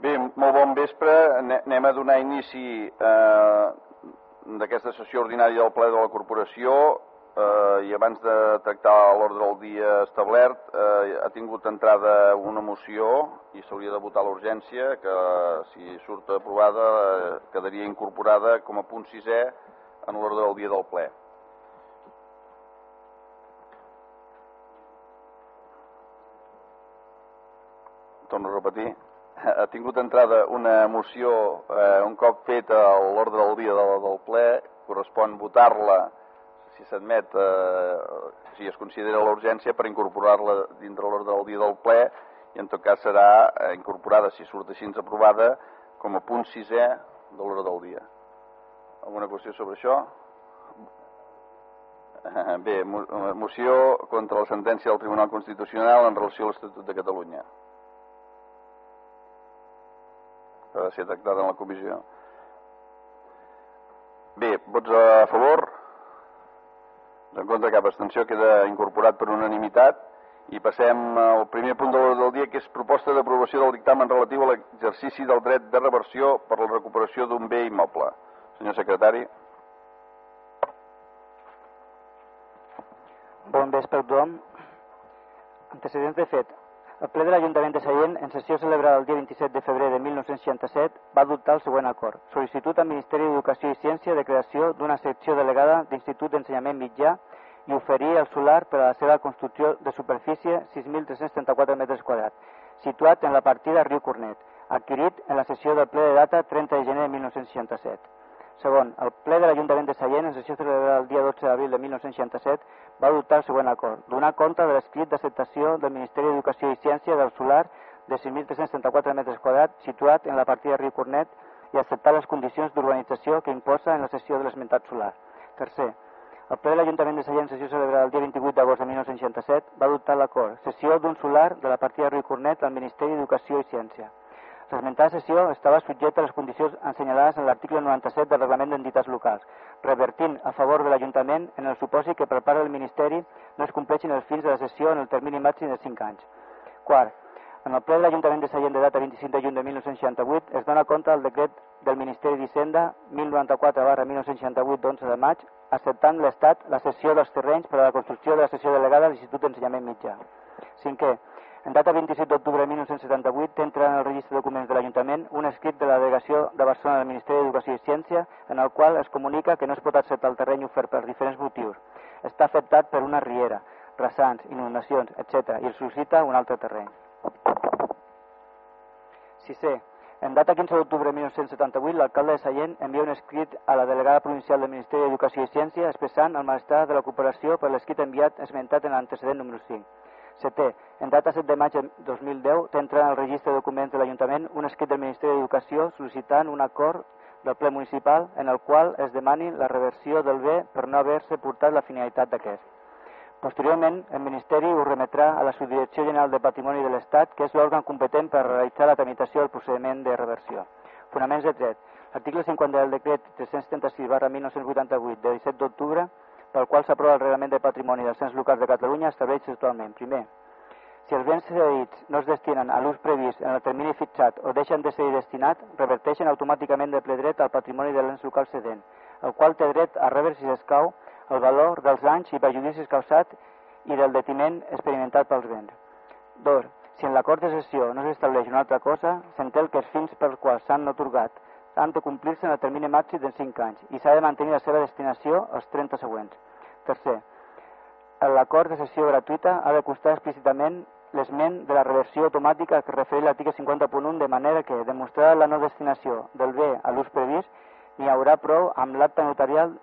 Bé, molt bon vespre. Anem a donar inici eh, d'aquesta sessió ordinària del ple de la corporació eh, i abans de tractar l'ordre del dia establert eh, ha tingut entrada una moció i s'hauria de votar l'urgència que si surt aprovada eh, quedaria incorporada com a punt sisè en l'ordre del dia del ple. Torno a repetir ha tingut entrada una moció eh, un cop feta l'ordre del dia del, del ple, correspon votar-la si s'admet, eh, si es considera l'urgència per incorporar-la dintre l'ordre del dia del ple i en tot cas serà eh, incorporada, si surt així aprovada, com a punt sisè de l'ordre del dia. Alguna qüestió sobre això? Bé, moció contra la sentència del Tribunal Constitucional en relació a l'Estatut de Catalunya. Que ha de ser tractada en la comissió. Bé, vots a favor? En contra cap abstenció queda incorporat per unanimitat i passem al primer punt de l'ordre del dia que és proposta d'aprovació del dictamen relatiu a l'exercici del dret de reversió per la recuperació d'un bé immoble. Senyor secretari. Bon vespre a tothom. Antecedents de fet. El ple de l'Ajuntament de Sallent, en sessió celebrada el dia 27 de febrer de 1967, va adoptar el següent acord. Sol·licitud al Ministeri d'Educació i Ciència de creació d'una secció delegada d'Institut d'Ensenyament Mitjà i oferir el solar per a la seva construcció de superfície 6.334 metres quadrats, situat en la partida Riu Cornet, adquirit en la sessió del ple de data 30 de gener de 1967. Segon, el ple de l'Ajuntament de Sallent, en sessió celebrada el dia 12 d'abril de 1967, va adoptar el següent acord. Donar compte de l'escrit d'acceptació del Ministeri d'Educació i Ciència del solar de 5.334 metres quadrats situat en la partida Riu Cornet i acceptar les condicions d'urbanització que imposa en la sessió de l'esmentat solar. Tercer, el ple de l'Ajuntament de Sallent, sessió celebrada el dia 28 d'agost de 1967, va adoptar l'acord. Sessió d'un solar de la partida Riu Cornet al Ministeri d'Educació i Ciència. L'esmentada sessió estava subjecta a les condicions assenyalades en l'article 97 del Reglament d'Entitats Locals, revertint a favor de l'Ajuntament en el supòsit que per part del Ministeri no es compleixin els fins de la sessió en el termini màxim de 5 anys. Quart, en el ple de l'Ajuntament de Sallent de data 25 de juny de 1968 es dona compte del decret del Ministeri d'Hisenda 1094 barra 1968 d'11 de maig acceptant l'Estat la cessió dels terrenys per a la construcció de la sessió delegada de l'Institut d'Ensenyament Mitjà. Cinquè, en data 27 d'octubre de 1978 entra en el registre de documents de l'Ajuntament un escrit de la delegació de Barcelona del Ministeri d'Educació i Ciència en el qual es comunica que no es pot acceptar el terreny ofert per diferents motius. Està afectat per una riera, rasants, inundacions, etc. i es suscita un altre terreny. Sisè, en data 15 d'octubre de 1978, l'alcalde de Sallent envia un escrit a la delegada provincial del Ministeri d'Educació i Ciència expressant el malestar de la cooperació per l'escrit enviat esmentat en l'antecedent número 5. Setè, en data 7 de maig de 2010 t'entra en el registre de documents de l'Ajuntament un escrit del Ministeri d'Educació sol·licitant un acord del ple municipal en el qual es demani la reversió del bé per no haver-se portat la finalitat d'aquest. Posteriorment, el Ministeri ho remetrà a la Subdirecció General de Patrimoni de l'Estat, que és l'òrgan competent per realitzar la tramitació del procediment de reversió. Fonaments de dret. L'article 50 del decret 336 barra 1988 de 17 d'octubre pel qual s'aprova el Reglament de Patrimoni dels Cens Locals de Catalunya estableix actualment, primer, si els béns cedits no es destinen a l'ús previst en el termini fixat o deixen de ser destinat, reverteixen automàticament de ple dret al patrimoni de l'ens local cedent, el qual té dret a rebre si s'escau el valor dels danys i perjudicis causats i del detiment experimentat pels béns. 2. Si en l'acord de cessió no s'estableix una altra cosa, s'entén que els fins pels quals s'han otorgat han de complir-se en el termini màxim de 5 anys i s'ha de mantenir la seva destinació els 30 següents. Tercer, l'acord de sessió gratuïta ha de constar explícitament l'esment de la reversió automàtica que refereix l'article 50.1 de manera que, demostrada la no destinació del bé a l'ús previst, n'hi haurà prou amb l'acte notarial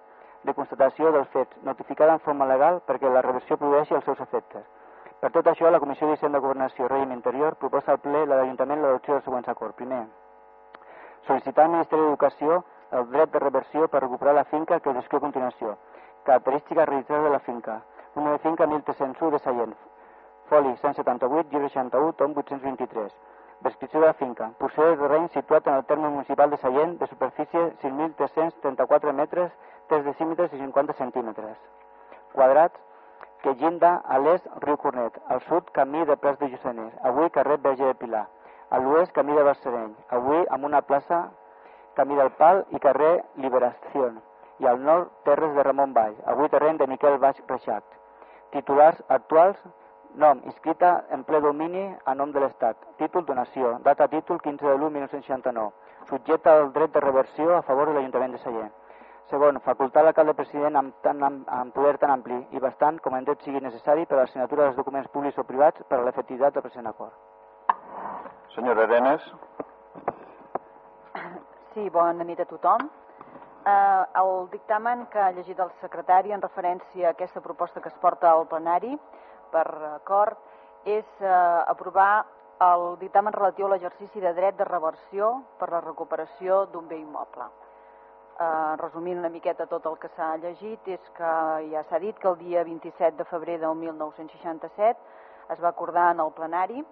de constatació dels fets, notificada en forma legal perquè la reversió produeixi els seus efectes. Per tot això, la Comissió d'Hisenda, Governació i Règim Interior proposa al ple l'Ajuntament l'adopció dels següents acords. Primer, sol·licitar al Ministeri d'Educació el dret de reversió per recuperar la finca que descriu a continuació. Característica registrada de la finca. Número de finca 1301 de Sallent. Foli 178, llibre 61, tom 823. Descripció de la finca. Posseïdor de terreny situat en el terme municipal de Sallent de superfície 5.334 metres, 3 decímetres i 50 centímetres. Quadrats que llinda a l'est riu Cornet, al sud camí de Prats de Lluçanès, avui carrer Verge de Pilar A l'oest, camí de Balsareny, avui amb una plaça, camí del Pal i carrer Liberació. I al nord, terres de Ramon Vall, avui terreny de Miquel Baix Reixac. Titulars actuals, nom, inscrita en ple domini a nom de l'Estat. Títol donació, data títol 15 de l'1 1969. Subjecte al dret de reversió a favor de l'Ajuntament de Sallent. Segon, facultar l'alcalde president amb, tan, amb, amb poder tan ampli i bastant com en dret sigui necessari per a la signatura dels documents públics o privats per a l'efectivitat del present acord. Senyora Arenas. Sí, bona nit a tothom. Eh, el dictamen que ha llegit el secretari en referència a aquesta proposta que es porta al plenari per acord és eh, aprovar el dictamen relatiu a l'exercici de dret de reversió per la recuperació d'un bé immoble. Eh, resumint una miqueta tot el que s'ha llegit, és que ja s'ha dit que el dia 27 de febrer del 1967 es va acordar en el plenari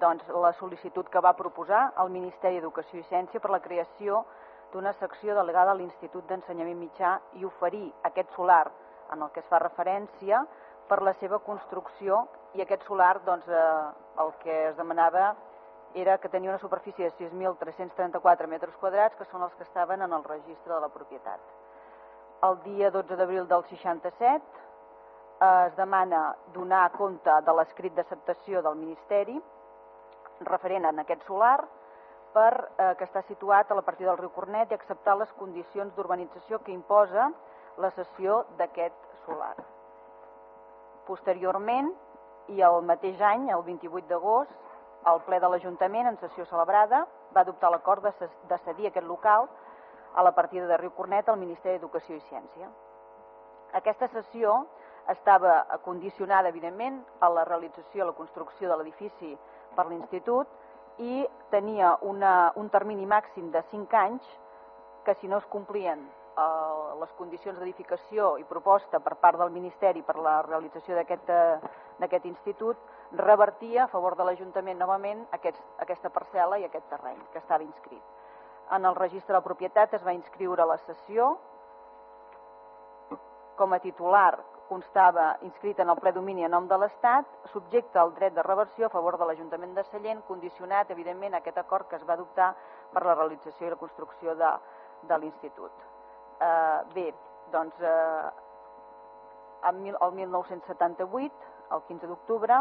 doncs, la sol·licitud que va proposar el Ministeri d'Educació i Ciència per la creació d'una secció delegada a l'Institut d'Ensenyament Mitjà i oferir aquest solar en el que es fa referència per la seva construcció i aquest solar doncs, eh, el que es demanava era que tenia una superfície de 6.334 metres quadrats que són els que estaven en el registre de la propietat. El dia 12 d'abril del 67 eh, es demana donar compte de l'escrit d'acceptació del Ministeri referent en aquest solar per, eh, que està situat a la partida del riu Cornet i acceptar les condicions d'urbanització que imposa la cessió d'aquest solar. Posteriorment, i el mateix any, el 28 d'agost, el ple de l'Ajuntament, en sessió celebrada, va adoptar l'acord de, cedir aquest local a la partida de Riu Cornet al Ministeri d'Educació i Ciència. Aquesta sessió estava condicionada, evidentment, a la realització, a la construcció de l'edifici per l'Institut i tenia una, un termini màxim de 5 anys que si no es complien eh, les condicions d'edificació i proposta per part del Ministeri per la realització d'aquest institut, revertia a favor de l'Ajuntament novament aquest, aquesta parcel·la i aquest terreny que estava inscrit. En el registre de propietat es va inscriure la sessió com a titular constava inscrit en el ple domini a nom de l'Estat, subjecte al dret de reversió a favor de l'Ajuntament de Sallent, condicionat, evidentment, a aquest acord que es va adoptar per la realització i la construcció de, de l'Institut. Eh, bé, doncs, eh, el 1978, el 15 d'octubre,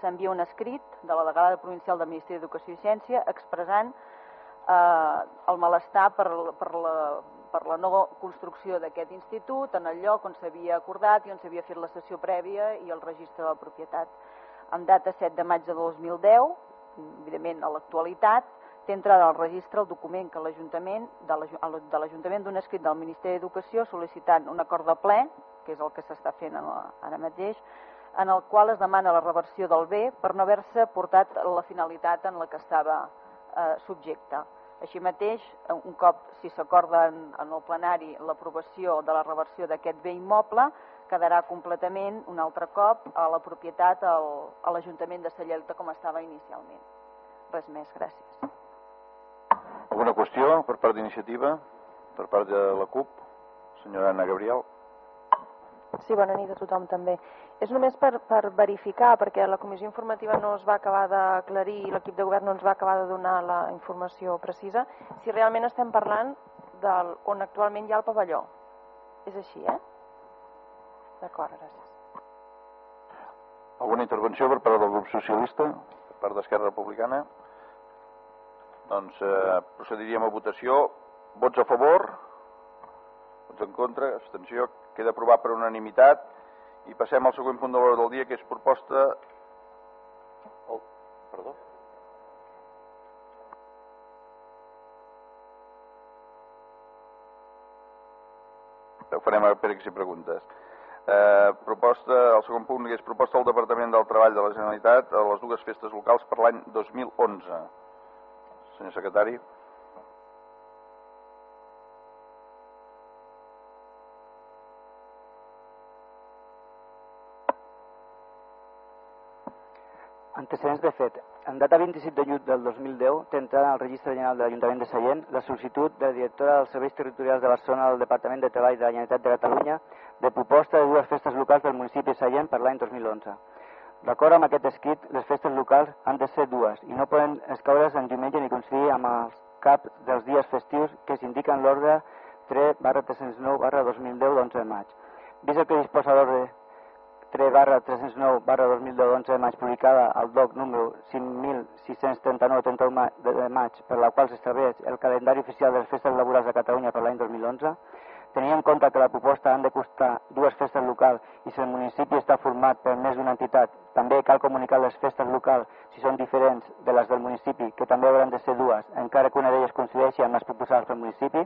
s'envia un escrit de la delegada provincial del Ministeri d'Educació i Ciència expressant eh, el malestar per, per la per la nova construcció d'aquest institut en el lloc on s'havia acordat i on s'havia fet la sessió prèvia i el registre de la propietat. En data 7 de maig de 2010, evidentment a l'actualitat, té entrada al registre el document que l'Ajuntament de l'Ajuntament d'un escrit del Ministeri d'Educació sol·licitant un acord de ple, que és el que s'està fent ara mateix, en el qual es demana la reversió del bé per no haver-se portat la finalitat en la que estava eh, subjecte. Així mateix, un cop si s'acorda en, en el plenari l'aprovació de la reversió d'aquest bé immoble, quedarà completament un altre cop a la propietat al, a l'Ajuntament de Sallelta com estava inicialment. Res més, gràcies. Alguna qüestió per part d'iniciativa? Per part de la CUP? Senyora Anna Gabriel? Sí, bona nit a tothom també. És només per, per verificar, perquè la comissió informativa no es va acabar d'aclarir i l'equip de govern no ens va acabar de donar la informació precisa, si realment estem parlant del, on actualment hi ha el pavelló. És així, eh? D'acord, gràcies. Alguna intervenció per part del grup socialista, per part d'Esquerra Republicana? Doncs eh, procediríem a votació. Vots a favor? Vots en contra? Abstenció? Queda aprovat per unanimitat i passem al següent punt de l'hora del dia, que és proposta... Oh, perdó. Ho farem per aquí i preguntes. Eh, proposta, el segon punt, que és proposta del Departament del Treball de la Generalitat a les dues festes locals per l'any 2011. Senyor secretari. Antecedents de fet. En data 27 de juny del 2010 té entrada al Registre General de l'Ajuntament de Sallent la sol·licitud de directora dels Serveis Territorials de Barcelona del Departament de Treball de la Generalitat de Catalunya de proposta de dues festes locals del municipi de Sallent per l'any 2011. D'acord amb aquest escrit, les festes locals han de ser dues i no poden escaure's en diumenge ni coincidir amb els caps dels dies festius que s'indiquen l'ordre 3 barra 309 barra 2010 d'11 de maig. Vist el que disposa l'ordre 3 barra 309 barra 2010 11 de maig publicada al DOC número 5639 31 de maig per la qual s'estableix el calendari oficial de les festes laborals de Catalunya per l'any 2011, Tenint en compte que la proposta han de costar dues festes locals i si el municipi està format per més d'una entitat, també cal comunicar les festes locals si són diferents de les del municipi, que també hauran de ser dues, encara que una d'elles coincideixi amb les proposades pel municipi.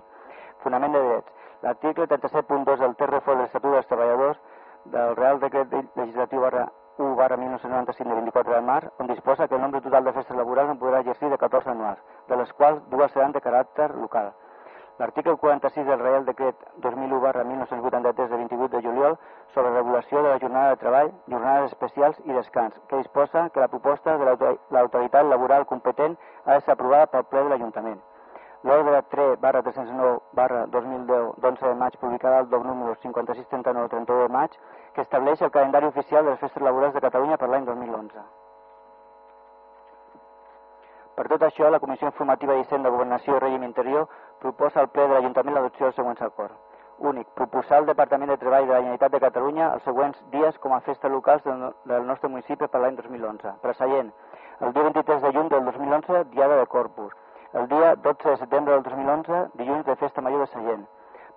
Fonament de drets. L'article 37.2 del TRFO de l'Estatut dels Treballadors del Real Decret Legislatiu barra 1 barra 1995 de 24 de març, on disposa que el nombre total de festes laborals no podrà exercir de 14 anuals, de les quals dues seran de caràcter local. L'article 46 del Reial Decret 2001 barra 1983 de 28 de juliol sobre regulació de la jornada de treball, jornades especials i descans, que disposa que la proposta de l'autoritat laboral competent ha de ser aprovada pel ple de l'Ajuntament. L'ordre 3 barra 309 barra 2010 d'11 de maig publicada al DOC número 5639 31 de maig que estableix el calendari oficial de les festes laborals de Catalunya per l'any 2011. Per tot això, la Comissió Informativa d'Hisenda, Governació i Règim Interior proposa al ple de l'Ajuntament l'adopció dels següents acords. Únic, proposar al Departament de Treball de la Generalitat de Catalunya els següents dies com a festes locals del, nostre municipi per l'any 2011. Preseient, el dia 23 de juny del 2011, Diada de Corpus. El dia 12 de setembre del 2011, dilluns de Festa Major de Sallent.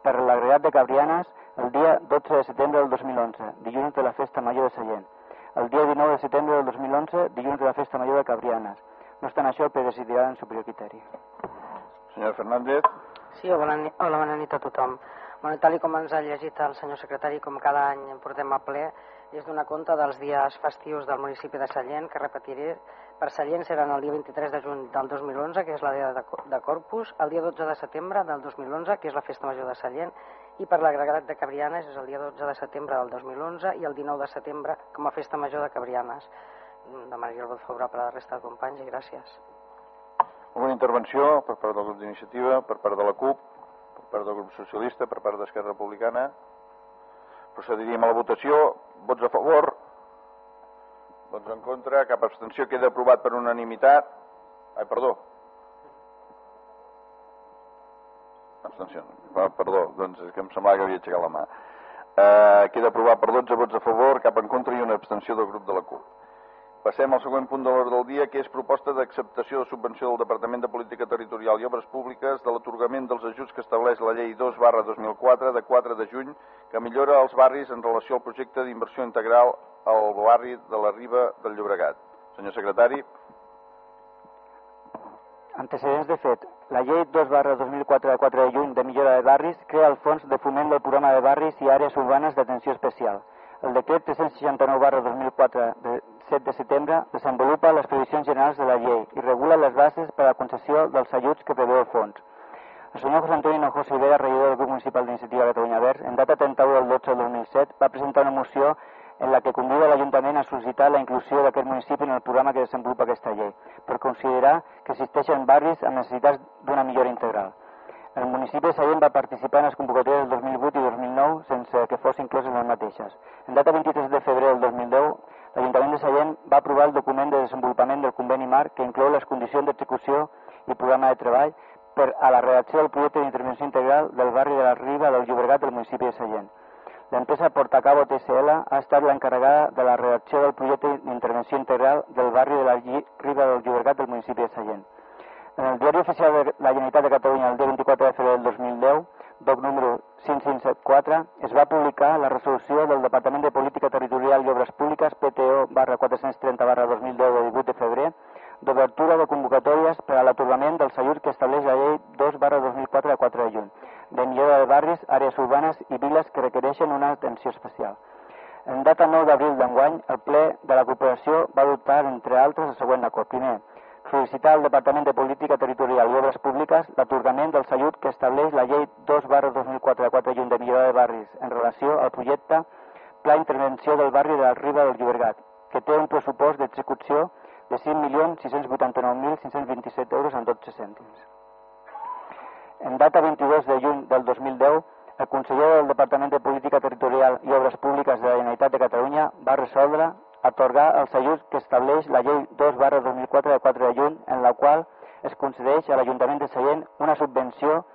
Per l'agregat de Cabrianes, el dia 12 de setembre del 2011, dilluns de la Festa Major de Sallent. El dia 19 de setembre del 2011, dilluns de la Festa Major de Cabrianes no obstant això, el ple decidirà en superior criteri. Senyor Fernández. Sí, hola, hola, bona nit a tothom. Bueno, tal com ens ha llegit el senyor secretari, com cada any portem a ple, és donar compte dels dies festius del municipi de Sallent, que repetiré, per Sallent seran el dia 23 de juny del 2011, que és la dia de Corpus, el dia 12 de setembre del 2011, que és la festa major de Sallent, i per l'agregat de Cabrianes és el dia 12 de setembre del 2011 i el 19 de setembre com a festa major de Cabrianes demanaria el vot favorable a la resta de companys i gràcies. Una intervenció per part del grup d'iniciativa, per part de la CUP, per part del grup socialista, per part d'Esquerra Republicana. Procediríem a la votació. Vots a favor? Vots en contra? Cap abstenció? Queda aprovat per unanimitat. Ai, perdó. Abstenció. Perdó, doncs és que em semblava que havia aixecat la mà. Eh, queda aprovat per 12 vots a favor, cap en contra i una abstenció del grup de la CUP. Passem al següent punt de l'ordre del dia, que és proposta d'acceptació de subvenció del Departament de Política Territorial i Obres Públiques de l'atorgament dels ajuts que estableix la llei 2 barra 2004 de 4 de juny, que millora els barris en relació al projecte d'inversió integral al barri de la Riba del Llobregat. Senyor secretari. Antecedents de fet. La llei 2 barra 2004 de 4 de juny de millora de barris crea el fons de foment del programa de barris i àrees urbanes d'atenció especial. El decret 369 barra 2004 de 7 de setembre desenvolupa les previsions generals de la llei i regula les bases per a la concessió dels ajuts que preveu el fons. El senyor José Antonio Hinojosa Ibera, regidor del Grup Municipal d'Iniciativa Catalunya Verds, en data 31 del 12 del 2007, va presentar una moció en la que convida l'Ajuntament a sol·licitar la inclusió d'aquest municipi en el programa que desenvolupa aquesta llei, per considerar que existeixen barris amb necessitats d'una millora integral. El municipi de Sallent va participar en les convocatòries del 2008 i 2009 sense que fos inclòs en les mateixes. En data 23 de febrer del 2010, l'Ajuntament de Sallent va aprovar el document de desenvolupament del conveni marc que inclou les condicions d'execució i programa de treball per a la redacció del projecte d'intervenció integral del barri de la Riba del Llobregat del municipi de Sallent. L'empresa Portacabo TSL ha estat l'encarregada de la redacció del projecte d'intervenció integral del barri de la Riba del Llobregat del municipi de Sallent. En el diari oficial de la Generalitat de Catalunya el dia 24 de febrer del 2010 doc número 5574, es va publicar la resolució del Departament de Política Territorial i Obres Públiques, PTO barra 430 barra 2010 de 18 de febrer, d'obertura de convocatòries per a l'atorgament del ajuts que estableix la llei 2 barra 2004 de 4 de juny, de millora de barris, àrees urbanes i viles que requereixen una atenció especial. En data 9 d'abril d'enguany, el ple de la corporació va adoptar, entre altres, el següent acord. Primer, sol·licitar al Departament de Política Territorial i Obres Públiques l'atorgament del salut que estableix la llei 2 barra 2004 de 4 de juny de millora de barris en relació al projecte Pla Intervenció del barri de la Riba del Llobregat, que té un pressupost d'execució de 5.689.527 euros en 12 cèntims. En data 22 de juny del 2010, el conseller del Departament de Política Territorial i Obres Públiques de la Generalitat de Catalunya va resoldre atorgar els ajuts que estableix la llei 2 barra 2004 de 4 de juny, en la qual es concedeix a l'Ajuntament de Sallent una subvenció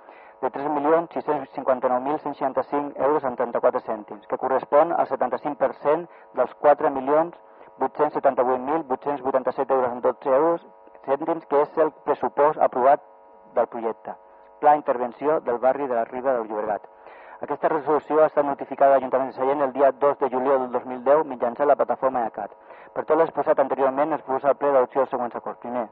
de 3.659.165 euros en 34 cèntims, que correspon al 75% dels 4.878.887 euros en 12 euros cèntims, que és el pressupost aprovat del projecte. Pla d'intervenció del barri de la Riba del Llobregat. Aquesta resolució ha estat notificada a l'Ajuntament de Sallent el dia 2 de juliol del 2010 mitjançant la plataforma ECAT. Per tot l'exposat anteriorment es proposa al ple d'adopció dels següents acords. Primer,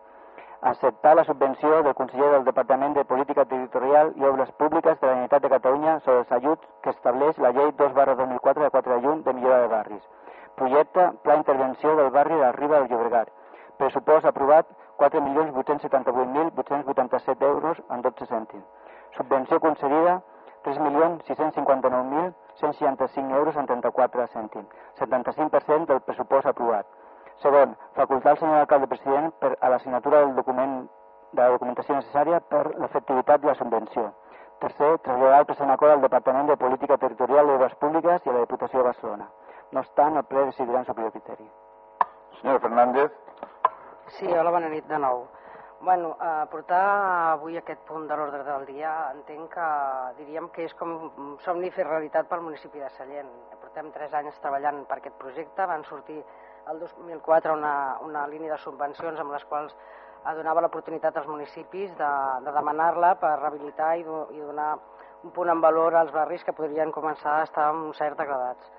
acceptar la subvenció del conseller del Departament de Política Territorial i Obres Públiques de la Generalitat de Catalunya sobre els ajuts que estableix la llei 2 barra 2004 de 4 de juny de millora de barris. Projecte Pla d'intervenció del barri de la Riba del Llobregat. Pressupost aprovat 4.878.887 euros en 12 cèntims. Subvenció concedida 3.659.165 euros en 34 cèntims. 75% del pressupost aprovat. Segon, facultar al senyor alcalde president per a la signatura del document de la documentació necessària per l'efectivitat de la subvenció. Tercer, traslladar el present acord al Departament de Política Territorial i Obres Públiques i a la Diputació de Barcelona. No obstant, el ple decidirà en superior criteri. Senyor Fernández. Sí, hola, bona nit de nou. Bueno, eh, portar avui aquest punt de l'ordre del dia entenc que diríem que és com un somni fer realitat pel municipi de Sallent. Portem tres anys treballant per aquest projecte, van sortir el 2004 una, una línia de subvencions amb les quals donava l'oportunitat als municipis de, de demanar-la per rehabilitar i, do, i donar un punt en valor als barris que podrien començar a estar un cert degradats.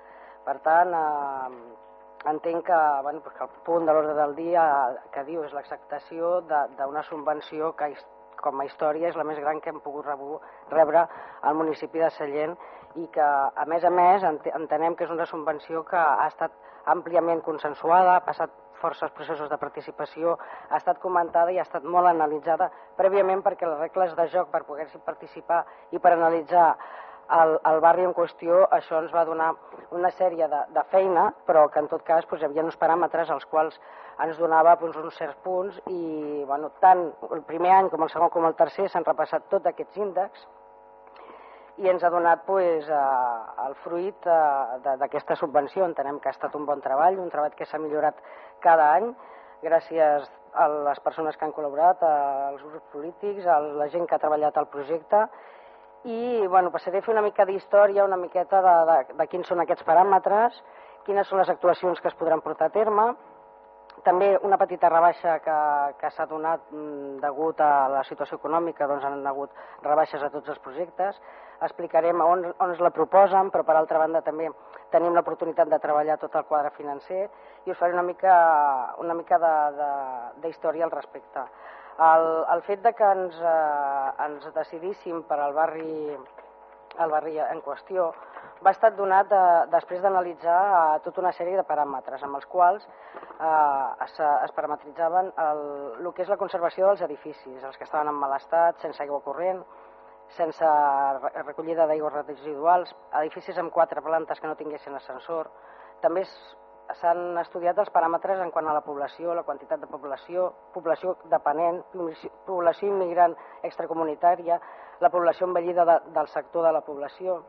Per tant, eh, entenc que, bueno, que el punt de l'ordre del dia que diu és l'acceptació d'una subvenció que com a història és la més gran que hem pogut rebre al municipi de Sallent i que, a més a més, entenem que és una subvenció que ha estat àmpliament consensuada, ha passat forces processos de participació, ha estat comentada i ha estat molt analitzada prèviament perquè les regles de joc per poder-s'hi participar i per analitzar al, al barri en qüestió això ens va donar una sèrie de, de feina, però que en tot cas doncs, hi havia uns paràmetres als quals ens donava doncs, uns certs punts i bueno, tant el primer any com el segon com el tercer s'han repassat tots aquests índexs i ens ha donat pues, eh, el fruit eh, d'aquesta subvenció. Entenem que ha estat un bon treball, un treball que s'ha millorat cada any gràcies a les persones que han col·laborat, als grups polítics, a la gent que ha treballat al projecte i bueno, passaré a fer una mica d'història, una miqueta de, de, de quins són aquests paràmetres, quines són les actuacions que es podran portar a terme, també una petita rebaixa que, que s'ha donat mm, degut a la situació econòmica, doncs han hagut rebaixes a tots els projectes, explicarem on, on es la proposen, però per altra banda també tenim l'oportunitat de treballar tot el quadre financer i us faré una mica, una mica d'història al respecte. El, el fet de que ens, eh, ens decidíssim per al barri, el barri en qüestió va estar donat de, després d'analitzar eh, tota una sèrie de paràmetres amb els quals eh, es, es parametritzaven el, el que és la conservació dels edificis, els que estaven en mal estat, sense aigua corrent, sense recollida d'aigües residuals, edificis amb quatre plantes que no tinguessin ascensor. També s'han estudiat els paràmetres en quant a la població, la quantitat de població, població dependent, població immigrant extracomunitària, la població envellida de, del sector de la població.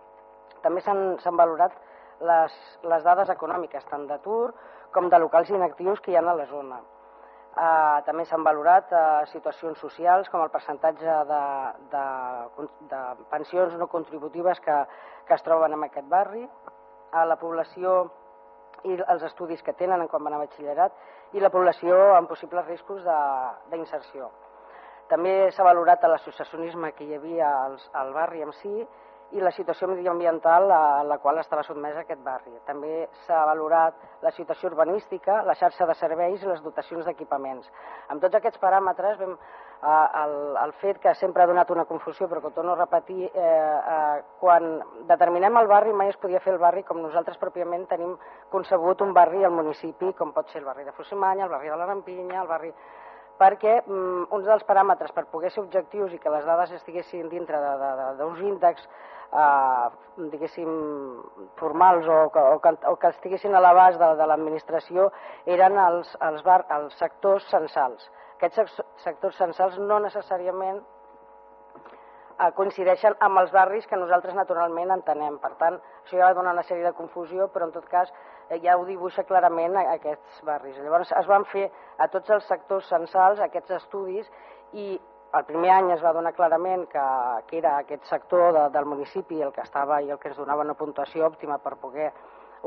També s'han valorat les, les dades econòmiques, tant d'atur com de locals inactius que hi ha a la zona. Uh, també s'han valorat uh, situacions socials com el percentatge de, de, de pensions no contributives que, que es troben en aquest barri, uh, la població i els estudis que tenen en quan van a batxillerat i la població amb possibles riscos d'inserció. També s'ha valorat l'associacionisme que hi havia als, al barri en si i la situació medioambiental a la qual estava sotmesa aquest barri. També s'ha valorat la situació urbanística, la xarxa de serveis i les dotacions d'equipaments. Amb tots aquests paràmetres vam, el, el fet que sempre ha donat una confusió, però que ho torno a repetir, eh, eh, quan determinem el barri mai es podia fer el barri com nosaltres pròpiament tenim concebut un barri al municipi, com pot ser el barri de Fossimanya, el barri de la Rampinya, el barri perquè mm, uns dels paràmetres per poder ser objectius i que les dades estiguessin dintre d'uns índexs eh, diguéssim, formals o que, o que, o que estiguessin a l'abast de, de l'administració eren els, els, bar, els sectors censals. Aquests sectors censals no necessàriament eh, coincideixen amb els barris que nosaltres naturalment entenem. Per tant, això ja va donar una sèrie de confusió, però en tot cas eh, ja ho dibuixa clarament aquests barris. Llavors es van fer a tots els sectors censals aquests estudis i el primer any es va donar clarament que, que era aquest sector de, del municipi el que estava i el que ens donava una puntuació òptima per poder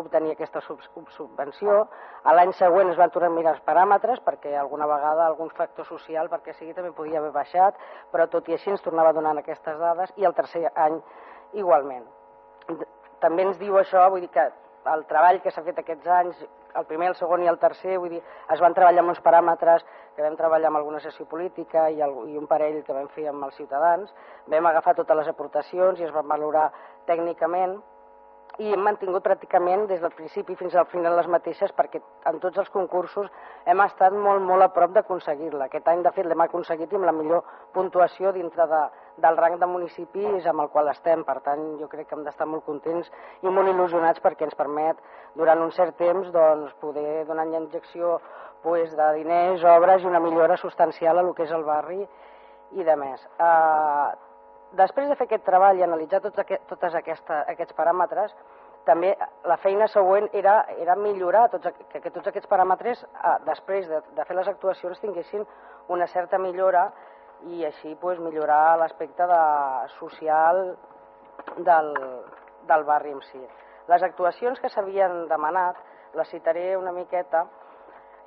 obtenir aquesta sub subvenció. A l'any següent es van tornar a mirar els paràmetres perquè alguna vegada algun factor social perquè sigui també podia haver baixat, però tot i així ens tornava donant aquestes dades i el tercer any igualment. També ens diu això, vull dir que el treball que s'ha fet aquests anys, el primer, el segon i el tercer, vull dir, es van treballar amb uns paràmetres que vam treballar amb alguna sessió política i, el, i un parell que vam fer amb els ciutadans, vam agafar totes les aportacions i es van valorar tècnicament i hem mantingut pràcticament des del principi fins al final les mateixes perquè en tots els concursos hem estat molt, molt a prop d'aconseguir-la. Aquest any, de fet, l'hem aconseguit amb la millor puntuació dintre de, del rang de municipis amb el qual estem. Per tant, jo crec que hem d'estar molt contents i molt il·lusionats perquè ens permet, durant un cert temps, doncs, poder donar injecció pues, de diners, obres i una millora substancial a lo que és el barri i de més. Uh, després de fer aquest treball i analitzar tots aquest, totes aquesta, aquests paràmetres, també la feina següent era, era millorar tots, que, que tots aquests paràmetres, eh, després de, de fer les actuacions, tinguessin una certa millora i així pues, millorar l'aspecte de, social del, del barri en si. Les actuacions que s'havien demanat, les citaré una miqueta,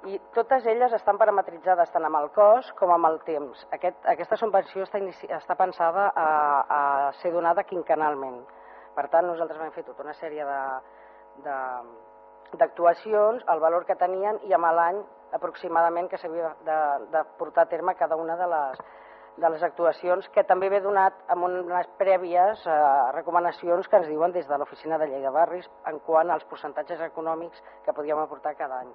i totes elles estan parametritzades tant amb el cost com amb el temps. Aquest, aquesta subvenció està, inici, està pensada a, a ser donada quinquenalment. Per tant, nosaltres vam fer tota una sèrie d'actuacions, el valor que tenien i amb l'any aproximadament que s'havia de, de portar a terme cada una de les, de les actuacions que també ve donat amb unes prèvies eh, recomanacions que ens diuen des de l'Oficina de Llei de Barris en quant als percentatges econòmics que podíem aportar cada any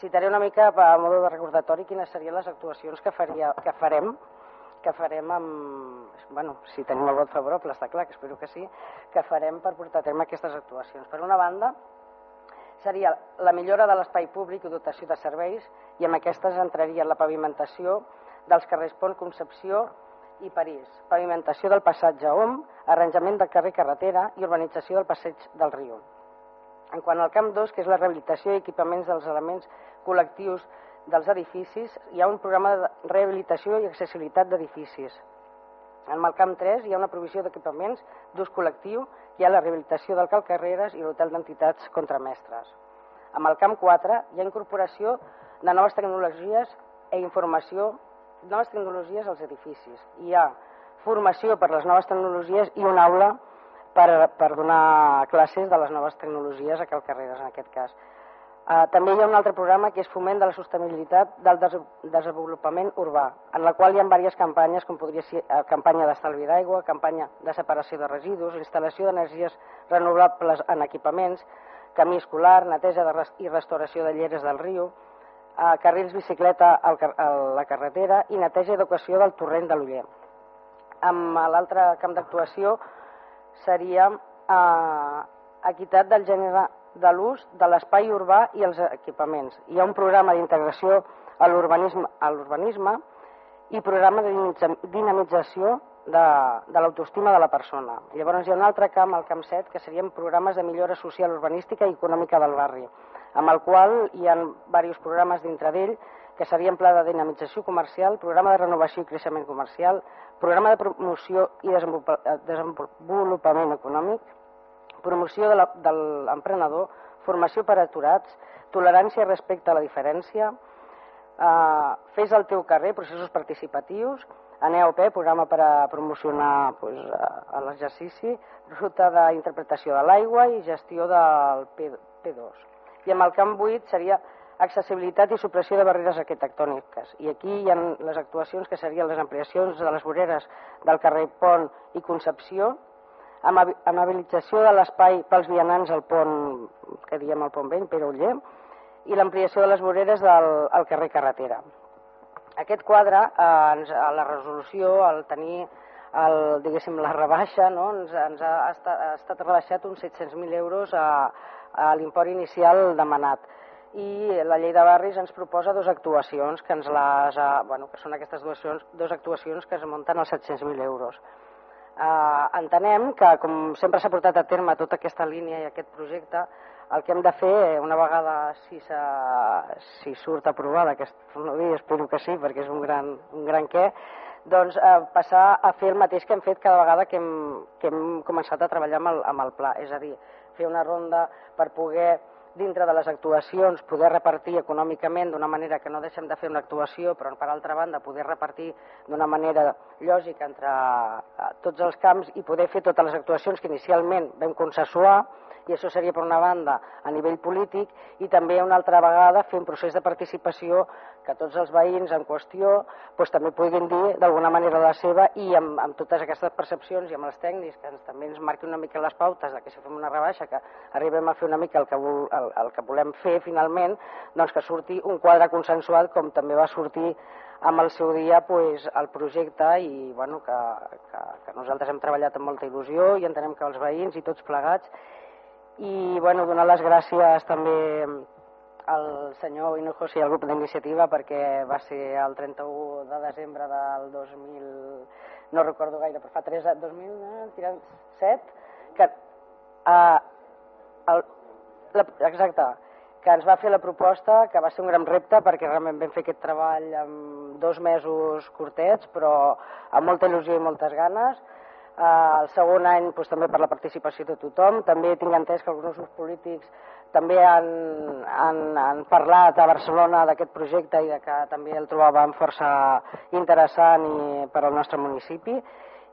citaré una mica a modo de recordatori quines serien les actuacions que, faria, que farem que farem amb... Bueno, si tenim el vot favorable, està clar, que espero que sí, que farem per portar a terme aquestes actuacions. Per una banda, seria la millora de l'espai públic i dotació de serveis, i amb aquestes entraria la pavimentació dels carrers Pont Concepció i París, pavimentació del passatge OM, arranjament del carrer Carretera i urbanització del passeig del Riu. En quant al camp 2, que és la rehabilitació i equipaments dels elements col·lectius dels edificis, hi ha un programa de rehabilitació i accessibilitat d'edificis. En el camp 3 hi ha una provisió d'equipaments d'ús col·lectiu, hi ha la rehabilitació del Cal Carreres i l'Hotel d'Entitats Contramestres. Amb el camp 4 hi ha incorporació de noves tecnologies i informació, noves tecnologies als edificis. Hi ha formació per les noves tecnologies i una aula per, per donar classes de les noves tecnologies a Cal Carreres, en aquest cas. Uh, també hi ha un altre programa que és foment de la sostenibilitat del des desenvolupament urbà, en la qual hi ha diverses campanyes, com podria ser uh, campanya d'estalvi d'aigua, campanya de separació de residus, instal·lació d'energies renovables en equipaments, camí escolar, neteja de res i restauració de lleres del riu, uh, carrils bicicleta al car a la carretera i neteja i educació del torrent de l'Uller. Amb l'altre camp d'actuació seria uh, equitat del gènere de l'ús de l'espai urbà i els equipaments. Hi ha un programa d'integració a l'urbanisme i programa de dinamització de, de l'autoestima de la persona. Llavors hi ha un altre camp, el camp 7, que serien programes de millora social, urbanística i econòmica del barri, amb el qual hi ha diversos programes dintre d'ell que serien pla de dinamització comercial, programa de renovació i creixement comercial, programa de promoció i desenvolupament econòmic, promoció de l'emprenedor, formació per aturats, tolerància respecte a la diferència, eh, fes el teu carrer, processos participatius, ANEOP, programa per a promocionar pues, l'exercici, ruta d'interpretació de l'aigua i gestió del P2. I amb el camp 8 seria accessibilitat i supressió de barreres arquitectòniques. I aquí hi ha les actuacions que serien les ampliacions de les voreres del carrer Pont i Concepció, amabilització de l'espai pels vianants al pont, que diem el pont vell, Pere Uller, i l'ampliació de les voreres del, al carrer Carretera. Aquest quadre, eh, a la resolució, al tenir el, diguéssim, la rebaixa, no? ens, ens ha, ha, estat, ha estat rebaixat uns 700.000 euros a, a l'import inicial demanat. I la llei de barris ens proposa dues actuacions que ens les, eh, bueno, que són aquestes dues, dues actuacions que es munten als 700.000 euros. Eh, entenem que, com sempre s'ha portat a terme tota aquesta línia i aquest projecte, el que hem de fer, una vegada si, si surt aprovada, que no dir, espero que sí, perquè és un gran, un gran què, doncs eh, passar a fer el mateix que hem fet cada vegada que hem, que hem començat a treballar amb el, amb el pla, és a dir, fer una ronda per poder dintre de les actuacions poder repartir econòmicament d'una manera que no deixem de fer una actuació, però per altra banda poder repartir d'una manera lògica entre eh, tots els camps i poder fer totes les actuacions que inicialment vam consensuar, i això seria per una banda a nivell polític i també una altra vegada fer un procés de participació que tots els veïns en qüestió doncs, també puguin dir d'alguna manera la seva i amb, amb totes aquestes percepcions i amb els tècnics que ens, també ens marquin una mica les pautes de que si fem una rebaixa que arribem a fer una mica el que, vol, el, el que volem fer finalment, doncs que surti un quadre consensuat com també va sortir amb el seu dia pues, el projecte i bueno, que, que, que nosaltres hem treballat amb molta il·lusió i entenem que els veïns i tots plegats. I bueno, donar les gràcies també al senyor Hinojosa i al grup d'iniciativa perquè va ser el 31 de desembre del 2000, no recordo gaire, però fa 3 anys, 2007, que, uh, el, la, exacte, que ens va fer la proposta, que va ser un gran repte perquè realment vam fer aquest treball en dos mesos curtets, però amb molta il·lusió i moltes ganes, Uh, el segon any doncs, també per la participació de tothom. També tinc entès que alguns grups polítics també han, han, han parlat a Barcelona d'aquest projecte i de que també el trobàvem força interessant i per al nostre municipi.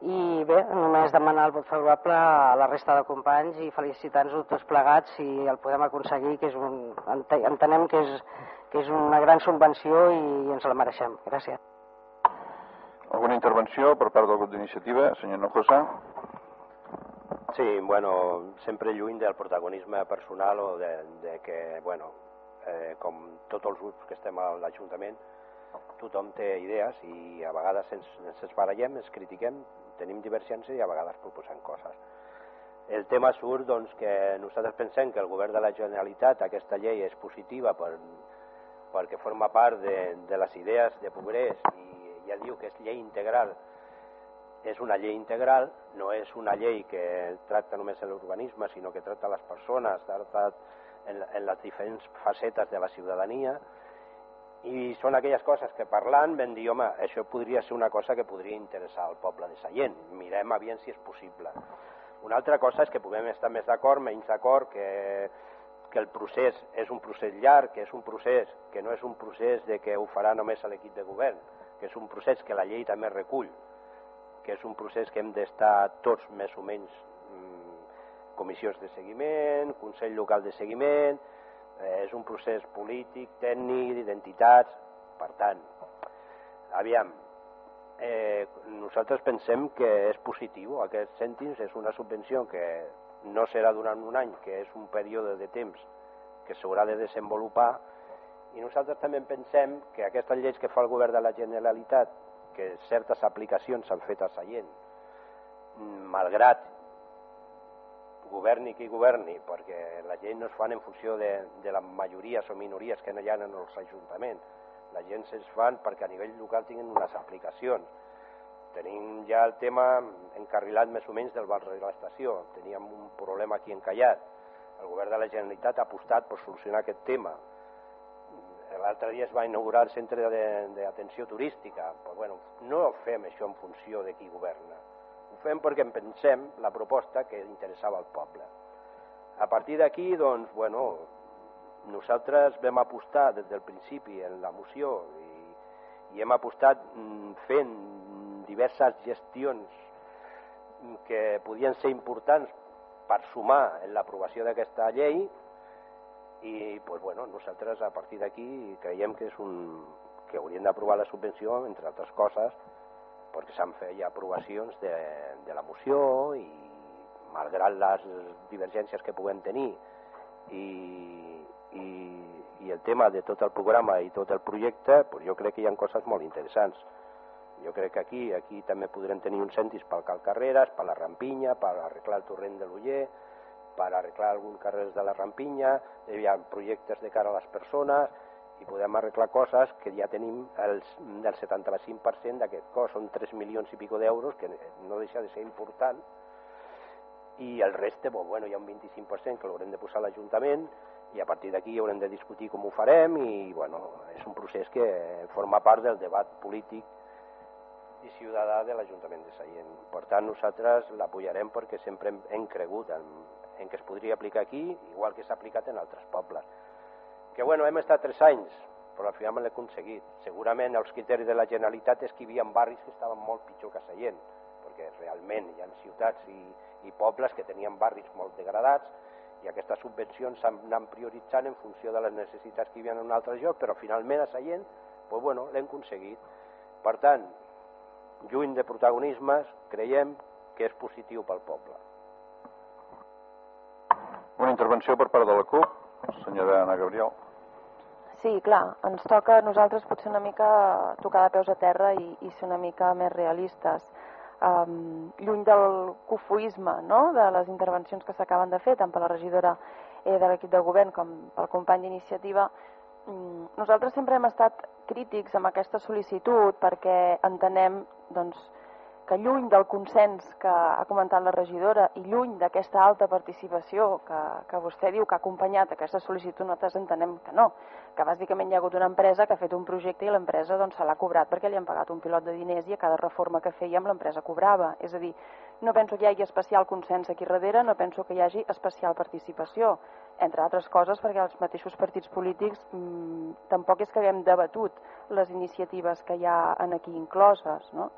I bé, només demanar el vot favorable a la resta de companys i felicitar-nos tots plegats si el podem aconseguir, que és un, entenem que és, que és una gran subvenció i ens la mereixem. Gràcies. Alguna intervenció per part del grup d'iniciativa, senyor Nojosa? Sí, bueno, sempre lluny del protagonisme personal o de, de que, bueno, eh, com tots els grups que estem a l'Ajuntament, tothom té idees i a vegades ens, ens esbarallem, ens critiquem, tenim divergències i a vegades proposem coses. El tema surt doncs, que nosaltres pensem que el govern de la Generalitat, aquesta llei és positiva per, perquè forma part de, de les idees de Progrés i ja diu que és llei integral, és una llei integral, no és una llei que tracta només l'urbanisme, sinó que tracta les persones, tracta en, en les diferents facetes de la ciutadania, i són aquelles coses que parlant vam dir, home, això podria ser una cosa que podria interessar al poble de Sallent, mirem aviam si és possible. Una altra cosa és que podem estar més d'acord, menys d'acord, que, que el procés és un procés llarg, que és un procés que no és un procés de que ho farà només l'equip de govern, que és un procés que la llei també recull, que és un procés que hem d'estar tots més o menys mm, comissions de seguiment, Consell Local de Seguiment, eh, és un procés polític, tècnic, d'identitats, per tant, aviam, eh, nosaltres pensem que és positiu, aquests cèntims és una subvenció que no serà durant un any, que és un període de temps que s'haurà de desenvolupar, i nosaltres també pensem que aquestes lleis que fa el govern de la Generalitat, que certes aplicacions s'han fet a Sallent, malgrat governi qui governi, perquè la llei no es fan en funció de, de les majories o minories que hi ha en els ajuntaments. La gent es fan perquè a nivell local tinguin unes aplicacions. Tenim ja el tema encarrilat més o menys del barri de l'estació. Teníem un problema aquí encallat. El govern de la Generalitat ha apostat per solucionar aquest tema l'altre dia es va inaugurar el centre d'atenció turística. Però, bueno, no fem això en funció de qui governa. Ho fem perquè en pensem la proposta que interessava al poble. A partir d'aquí, doncs, bueno, nosaltres vam apostar des del principi en la moció i, i hem apostat mm, fent diverses gestions que podien ser importants per sumar en l'aprovació d'aquesta llei i pues, bueno, nosaltres a partir d'aquí creiem que és un que haurien d'aprovar la subvenció, entre altres coses, perquè s'han fet ja aprovacions de, de la moció i malgrat les divergències que puguem tenir i, i, i el tema de tot el programa i tot el projecte, pues jo crec que hi ha coses molt interessants. Jo crec que aquí aquí també podrem tenir un centis pel Cal Carreras, per la Rampinya, per arreglar el torrent de l'Uller, per arreglar algun carrer de la Rampinya, hi ha projectes de cara a les persones i podem arreglar coses que ja tenim els, del 75% d'aquest cost, són 3 milions i pico d'euros, que no deixa de ser important, i el reste, bon, bueno, hi ha un 25% que l'haurem de posar a l'Ajuntament i a partir d'aquí haurem de discutir com ho farem i bueno, és un procés que forma part del debat polític i ciutadà de l'Ajuntament de Seient. Per tant, nosaltres l'apoyarem perquè sempre hem, hem cregut en, en que es podria aplicar aquí, igual que s'ha aplicat en altres pobles. Que bueno, hem estat tres anys, però al final l'hem aconseguit. Segurament els criteris de la Generalitat és que hi havia barris que estaven molt pitjor que Seient, perquè realment hi ha ciutats i, i pobles que tenien barris molt degradats i aquestes subvencions s'han prioritzant en funció de les necessitats que hi havia en un altre lloc, però finalment a Seient pues bueno, l'hem aconseguit. Per tant, lluny de protagonismes, creiem que és positiu pel poble. Una intervenció per part de la CUP, senyora Ana Gabriel. Sí, clar, ens toca a nosaltres potser una mica tocar de peus a terra i, i ser una mica més realistes. Um, lluny del cofoisme no? de les intervencions que s'acaben de fer, tant per la regidora eh, de l'equip de govern com pel company d'iniciativa, um, nosaltres sempre hem estat crítics amb aquesta sol·licitud perquè entenem doncs, que lluny del consens que ha comentat la regidora i lluny d'aquesta alta participació que, que vostè diu que ha acompanyat aquesta sol·licitud, nosaltres entenem que no, que bàsicament hi ha hagut una empresa que ha fet un projecte i l'empresa doncs, se l'ha cobrat perquè li han pagat un pilot de diners i a cada reforma que fèiem l'empresa cobrava. És a dir, no penso que hi hagi especial consens aquí darrere, no penso que hi hagi especial participació, entre altres coses perquè els mateixos partits polítics mmm, tampoc és que haguem debatut les iniciatives que hi ha en aquí incloses, no?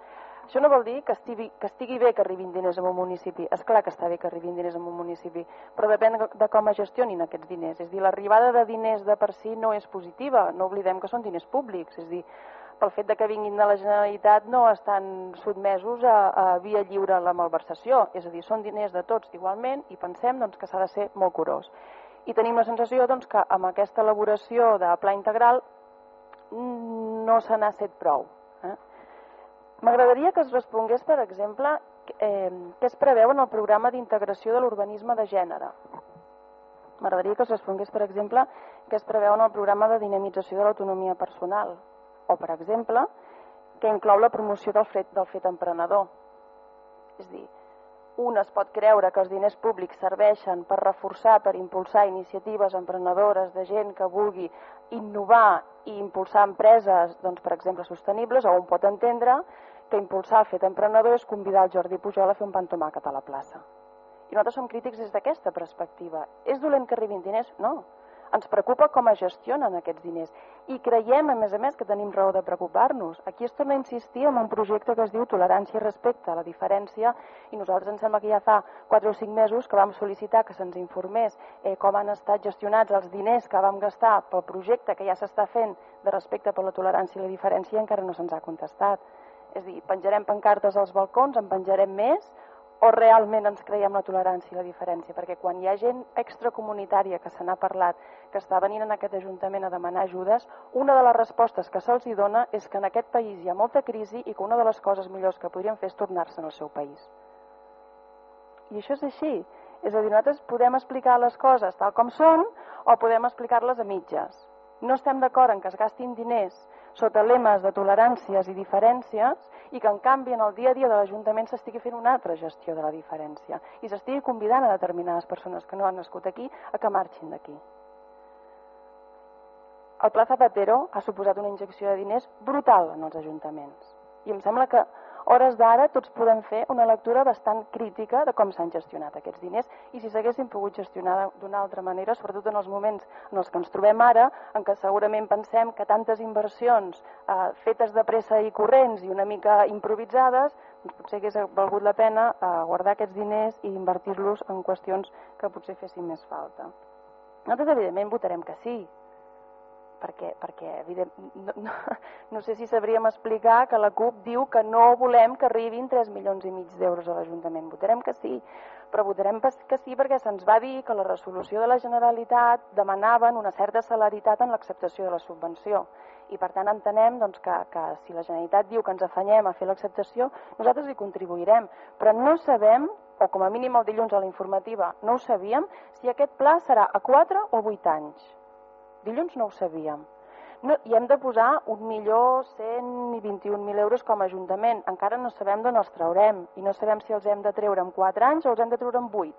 Això no vol dir que estigui, que estigui bé que arribin diners a un municipi. És clar que està bé que arribin diners a un municipi, però depèn de com es gestionin aquests diners. És dir, l'arribada de diners de per si no és positiva. No oblidem que són diners públics. És dir, pel fet de que vinguin de la Generalitat no estan sotmesos a, a via lliure la malversació. És a dir, són diners de tots igualment i pensem doncs, que s'ha de ser molt curós. I tenim la sensació doncs, que amb aquesta elaboració de pla integral no se n'ha fet prou. M'agradaria que es respongués, per exemple, eh, què es preveu en el programa d'integració de l'urbanisme de gènere. M'agradaria que es respongués, per exemple, què es preveu en el programa de dinamització de l'autonomia personal. O, per exemple, que inclou la promoció del fet, del fet emprenedor. És dir, un es pot creure que els diners públics serveixen per reforçar, per impulsar iniciatives emprenedores de gent que vulgui innovar i impulsar empreses, doncs, per exemple, sostenibles, o un pot entendre que impulsar el fet emprenedor és convidar el Jordi Pujol a fer un pan tomàquet a la plaça. I nosaltres som crítics des d'aquesta perspectiva. És dolent que arribin diners? No. Ens preocupa com es gestionen aquests diners. I creiem, a més a més, que tenim raó de preocupar-nos. Aquí es torna a insistir en un projecte que es diu Tolerància i Respecte a la Diferència i nosaltres ens sembla que ja fa 4 o 5 mesos que vam sol·licitar que se'ns informés eh, com han estat gestionats els diners que vam gastar pel projecte que ja s'està fent de respecte per la tolerància i la diferència i encara no se'ns ha contestat. És a dir, penjarem pancartes als balcons, en penjarem més, o realment ens creiem la tolerància i la diferència? Perquè quan hi ha gent extracomunitària que se n'ha parlat, que està venint en aquest Ajuntament a demanar ajudes, una de les respostes que se'ls dona és que en aquest país hi ha molta crisi i que una de les coses millors que podrien fer és tornar-se al seu país. I això és així. És a dir, nosaltres podem explicar les coses tal com són o podem explicar-les a mitges. No estem d'acord en que es gastin diners sota lemes de toleràncies i diferències i que en canvi en el dia a dia de l'Ajuntament s'estigui fent una altra gestió de la diferència i s'estigui convidant a determinades persones que no han nascut aquí a que marxin d'aquí. El Pla Zapatero ha suposat una injecció de diners brutal en els ajuntaments i em sembla que hores d'ara tots podem fer una lectura bastant crítica de com s'han gestionat aquests diners i si s'haguessin pogut gestionar d'una altra manera, sobretot en els moments en els que ens trobem ara, en què segurament pensem que tantes inversions eh, fetes de pressa i corrents i una mica improvisades, doncs potser hagués valgut la pena eh, guardar aquests diners i invertir-los en qüestions que potser fessin més falta. Nosaltres, evidentment, votarem que sí, perquè, perquè evident, no, no, no sé si sabríem explicar que la CUP diu que no volem que arribin 3 milions i mig d'euros a l'Ajuntament. Votarem que sí, però votarem que sí perquè se'ns va dir que la resolució de la Generalitat demanaven una certa celeritat en l'acceptació de la subvenció. I per tant entenem doncs, que, que si la Generalitat diu que ens afanyem a fer l'acceptació, nosaltres hi contribuirem. Però no sabem, o com a mínim el dilluns a la informativa no ho sabíem, si aquest pla serà a 4 o 8 anys Dilluns no ho sabíem. no, i hem de posar 1.121.000 euros com a Ajuntament. Encara no sabem d'on els traurem i no sabem si els hem de treure en 4 anys o els hem de treure en 8.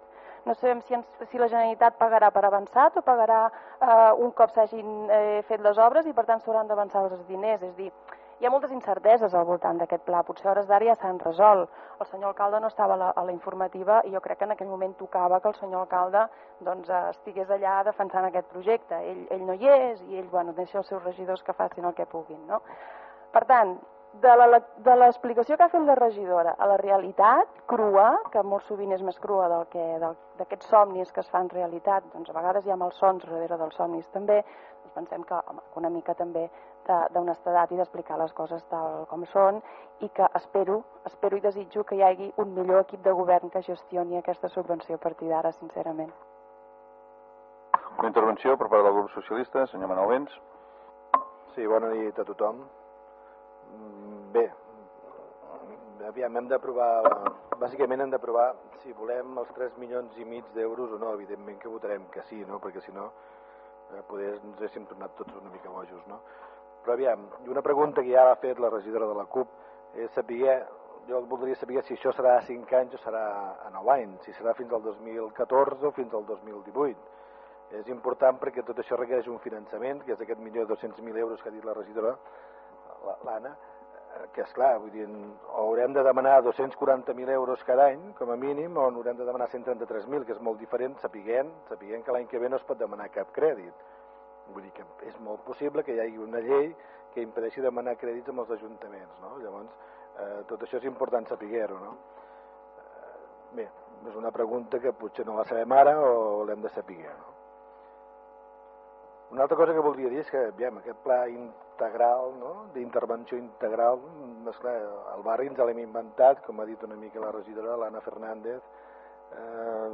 No sabem si, ens, si la Generalitat pagarà per avançat o pagarà eh, un cop s'hagin eh, fet les obres i per tant s'hauran d'avançar els diners. És dir, hi ha moltes incerteses al voltant d'aquest pla. Potser hores d'ara ja s'han resolt. El senyor alcalde no estava a la, a la informativa i jo crec que en aquell moment tocava que el senyor alcalde doncs, estigués allà defensant aquest projecte. Ell, ell no hi és i ell bueno, deixa els seus regidors que facin el que puguin. No? Per tant, de l'explicació que ha fet la regidora a la realitat crua, que molt sovint és més crua del que d'aquests somnis que es fan realitat, doncs a vegades hi ha malsons darrere dels somnis també, doncs pensem que home, una mica també d'honestedat i d'explicar les coses tal com són i que espero, espero i desitjo que hi hagi un millor equip de govern que gestioni aquesta subvenció a partir d'ara, sincerament. Una intervenció per part del grup socialista, senyor Manuel Vents. Sí, bona nit a tothom. Mm, bé, aviam, hem d'aprovar, bàsicament hem d'aprovar si volem els 3 milions i mig d'euros o no, evidentment que votarem que sí, no? perquè si no eh, poder ens haguéssim tornat tots una mica bojos, no? Però aviam, una pregunta que ja ha fet la regidora de la CUP és saber, jo voldria saber si això serà a 5 anys o serà a 9 anys, si serà fins al 2014 o fins al 2018. És important perquè tot això requereix un finançament, que és aquest milió de 200.000 euros que ha dit la regidora, l'Anna, eh, que és clar, vull dir, o haurem de demanar 240.000 euros cada any, com a mínim, o haurem de demanar 133.000, que és molt diferent, sapiguent, sapiguent que l'any que ve no es pot demanar cap crèdit. Vull dir que és molt possible que hi hagi una llei que impedeixi demanar crèdits amb els ajuntaments, no? Llavors, eh, tot això és important saber-ho, no? Eh, bé, és una pregunta que potser no la sabem ara o l'hem de saber, no? Una altra cosa que voldria dir és que, aviam, aquest pla integral, no?, d'intervenció integral, esclar, el barri ens l'hem inventat, com ha dit una mica la regidora, l'Anna Fernández, eh,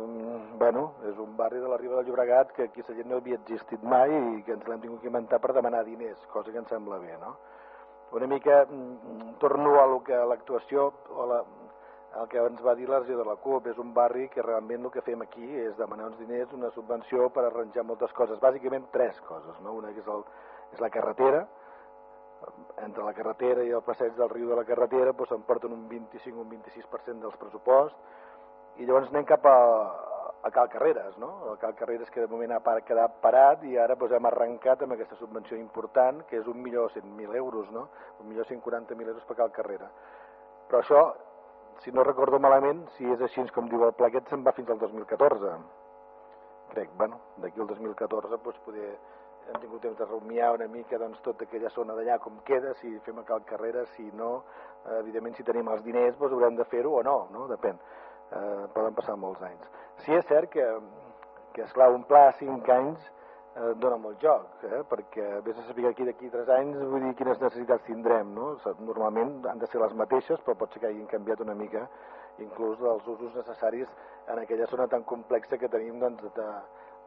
bueno, és un barri de la Riba del Llobregat que aquí la gent no havia existit mai i que ens l'hem tingut que inventar per demanar diners, cosa que ens sembla bé, no? Una mica torno a lo que l'actuació o la, el que ens va dir la de la CUP, és un barri que realment el que fem aquí és demanar uns diners, una subvenció per arranjar moltes coses, bàsicament tres coses, no? Una que és, el, és la carretera, entre la carretera i el passeig del riu de la carretera doncs s'emporten un 25 o un 26% dels pressuposts, i llavors anem cap a, a Cal Carreres, no? El Cal Carreres que de moment ha quedat parat i ara doncs, hem arrencat amb aquesta subvenció important, que és un milió cent mil euros, no? Un milió cent quaranta mil euros per Cal Carrera. Però això, si no recordo malament, si és així com diu el pla se'n va fins al 2014. Crec, bueno, d'aquí al 2014 doncs, poder hem tingut temps de rumiar una mica doncs, tota aquella zona d'allà com queda, si fem a Cal Carrera, si no, evidentment si tenim els diners doncs haurem de fer-ho o no, no? depèn eh, poden passar molts anys. Sí és cert que, que esclar, un pla a 5 anys eh, dona molt joc, eh? perquè vés a saber aquí d'aquí 3 anys vull dir quines necessitats tindrem, no? Normalment han de ser les mateixes, però pot ser que hagin canviat una mica inclús dels usos necessaris en aquella zona tan complexa que tenim doncs, de,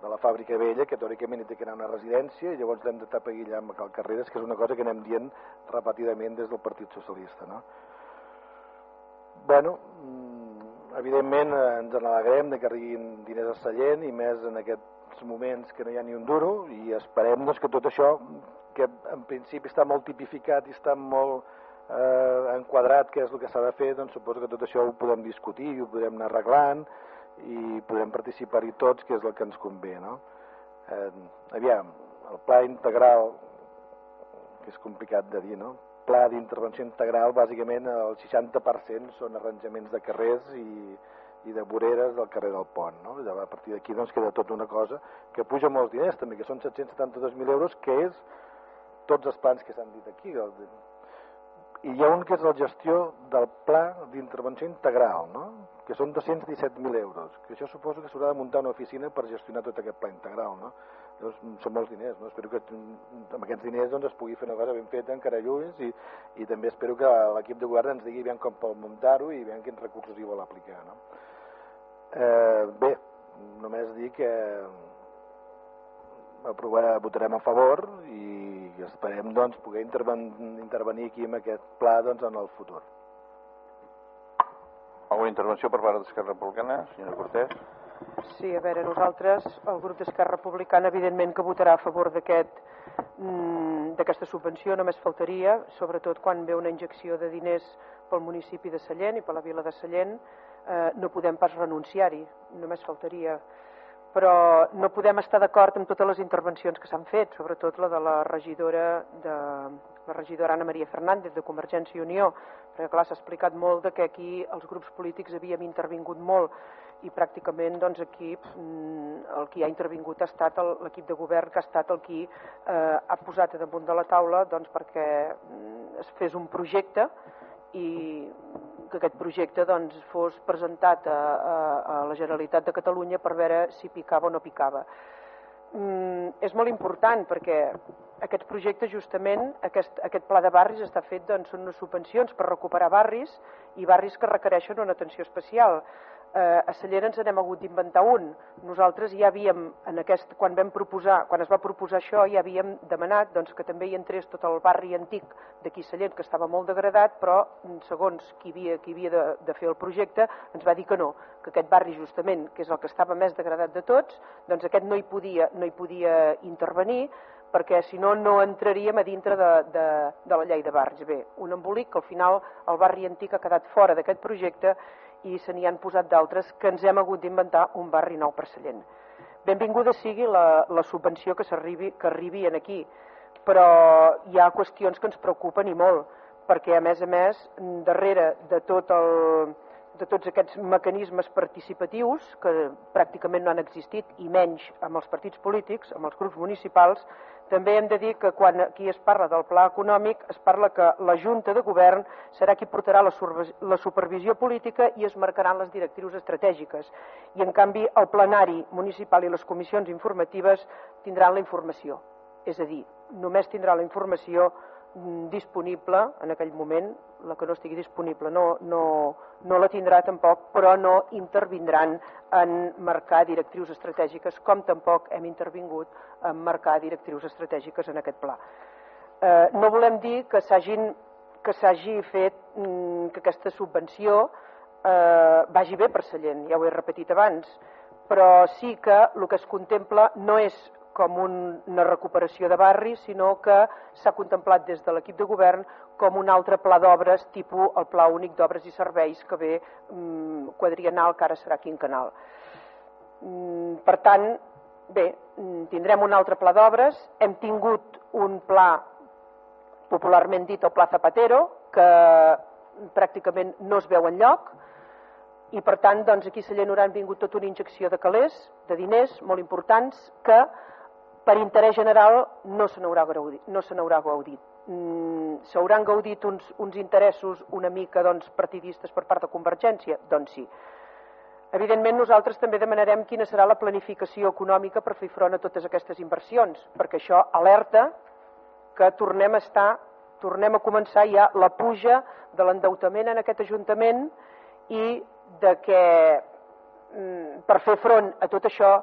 de la fàbrica vella, que teòricament hi té que anar una residència, i llavors l'hem de tapar allà amb Cal Carreres, que és una cosa que anem dient repetidament des del Partit Socialista. No? Bueno, evidentment eh, ens n'alegrem de que arribin diners a Sallent i més en aquests moments que no hi ha ni un duro i esperem doncs, que tot això que en principi està molt tipificat i està molt eh, enquadrat què és el que s'ha de fer, doncs suposo que tot això ho podem discutir i ho podem anar arreglant i podrem participar-hi tots, que és el que ens convé, no? Eh, aviam, el pla integral, que és complicat de dir, no? Pla d'intervenció integral, bàsicament el 60% són arranjaments de carrers i, i de voreres del carrer del Pont. No? A partir d'aquí doncs, queda tota una cosa que puja molts diners també, que són 772.000 euros, que és tots els plans que s'han dit aquí. I hi ha un que és la gestió del pla d'intervenció integral, no? que són 217.000 euros, que això suposo que s'haurà de muntar una oficina per gestionar tot aquest pla integral. No? Llavors, són molts diners, no? Espero que amb aquests diners doncs, es pugui fer una cosa ben feta, encara lluís, i, i també espero que l'equip de govern ens digui ben com pot muntar-ho i ben quins recursos hi vol aplicar, no? Eh, bé, només dir que aprovar, votarem a favor i esperem doncs, poder interven, intervenir aquí en aquest pla doncs, en el futur. Alguna intervenció per part d'Esquerra Republicana, senyora Cortés? Sí, a veure, nosaltres, el grup d'Esquerra Republicana, evidentment que votarà a favor d'aquest mm, d'aquesta subvenció, només faltaria, sobretot quan ve una injecció de diners pel municipi de Sallent i per la vila de Sallent, eh, no podem pas renunciar-hi, només faltaria. Però no podem estar d'acord amb totes les intervencions que s'han fet, sobretot la de la regidora de la regidora Anna Maria Fernández de Convergència i Unió, perquè clar, s'ha explicat molt de que aquí els grups polítics havíem intervingut molt i pràcticament doncs, aquí mm, el que ha intervingut ha estat l'equip de govern que ha estat el qui eh, ha posat damunt de la taula doncs, perquè mm, es fes un projecte i que aquest projecte doncs, fos presentat a, a, a la Generalitat de Catalunya per veure si picava o no picava. Mm, és molt important perquè aquest projecte justament, aquest, aquest pla de barris està fet, doncs, són unes subvencions per recuperar barris i barris que requereixen una atenció especial eh, a Sallera ens n'hem hagut d'inventar un. Nosaltres ja havíem, en aquest, quan, vam proposar, quan es va proposar això, ja havíem demanat doncs, que també hi entrés tot el barri antic d'aquí Sallent, que estava molt degradat, però segons qui havia, qui havia de, de fer el projecte, ens va dir que no, que aquest barri justament, que és el que estava més degradat de tots, doncs aquest no hi podia, no hi podia intervenir, perquè si no, no entraríem a dintre de, de, de la llei de barris. Bé, un embolic que al final el barri antic ha quedat fora d'aquest projecte i se n'hi han posat d'altres que ens hem hagut d'inventar un barri nou per Sallent. Benvinguda sigui la, la subvenció que, arribi, que arribi en aquí, però hi ha qüestions que ens preocupen i molt, perquè a més a més, darrere de tot el, de tots aquests mecanismes participatius que pràcticament no han existit i menys amb els partits polítics, amb els grups municipals, també hem de dir que quan aquí es parla del pla econòmic es parla que la Junta de Govern serà qui portarà la, supervisió política i es marcaran les directrius estratègiques. I en canvi el plenari municipal i les comissions informatives tindran la informació. És a dir, només tindrà la informació disponible en aquell moment, la que no estigui disponible no, no, no la tindrà tampoc, però no intervindran en marcar directrius estratègiques, com tampoc hem intervingut en marcar directrius estratègiques en aquest pla. Eh, no volem dir que s'hagin que s'hagi fet mm, que aquesta subvenció eh, vagi bé per Sallent, ja ho he repetit abans, però sí que el que es contempla no és com una recuperació de barris, sinó que s'ha contemplat des de l'equip de govern com un altre pla d'obres, tipus el Pla Únic d'Obres i Serveis, que ve mm, quadrienal, que ara serà quinquenal. Mm, per tant, bé, mm, tindrem un altre pla d'obres, hem tingut un pla, popularment dit el Pla Zapatero, que pràcticament no es veu en lloc, i per tant doncs, aquí a Sallent han vingut tota una injecció de calés, de diners molt importants, que per interès general no se n'haurà gaudit. No se gaudit. Mm, S'hauran gaudit uns, uns interessos una mica doncs, partidistes per part de Convergència? Doncs sí. Evidentment, nosaltres també demanarem quina serà la planificació econòmica per fer front a totes aquestes inversions, perquè això alerta que tornem a estar, tornem a començar ja la puja de l'endeutament en aquest Ajuntament i de que mm, per fer front a tot això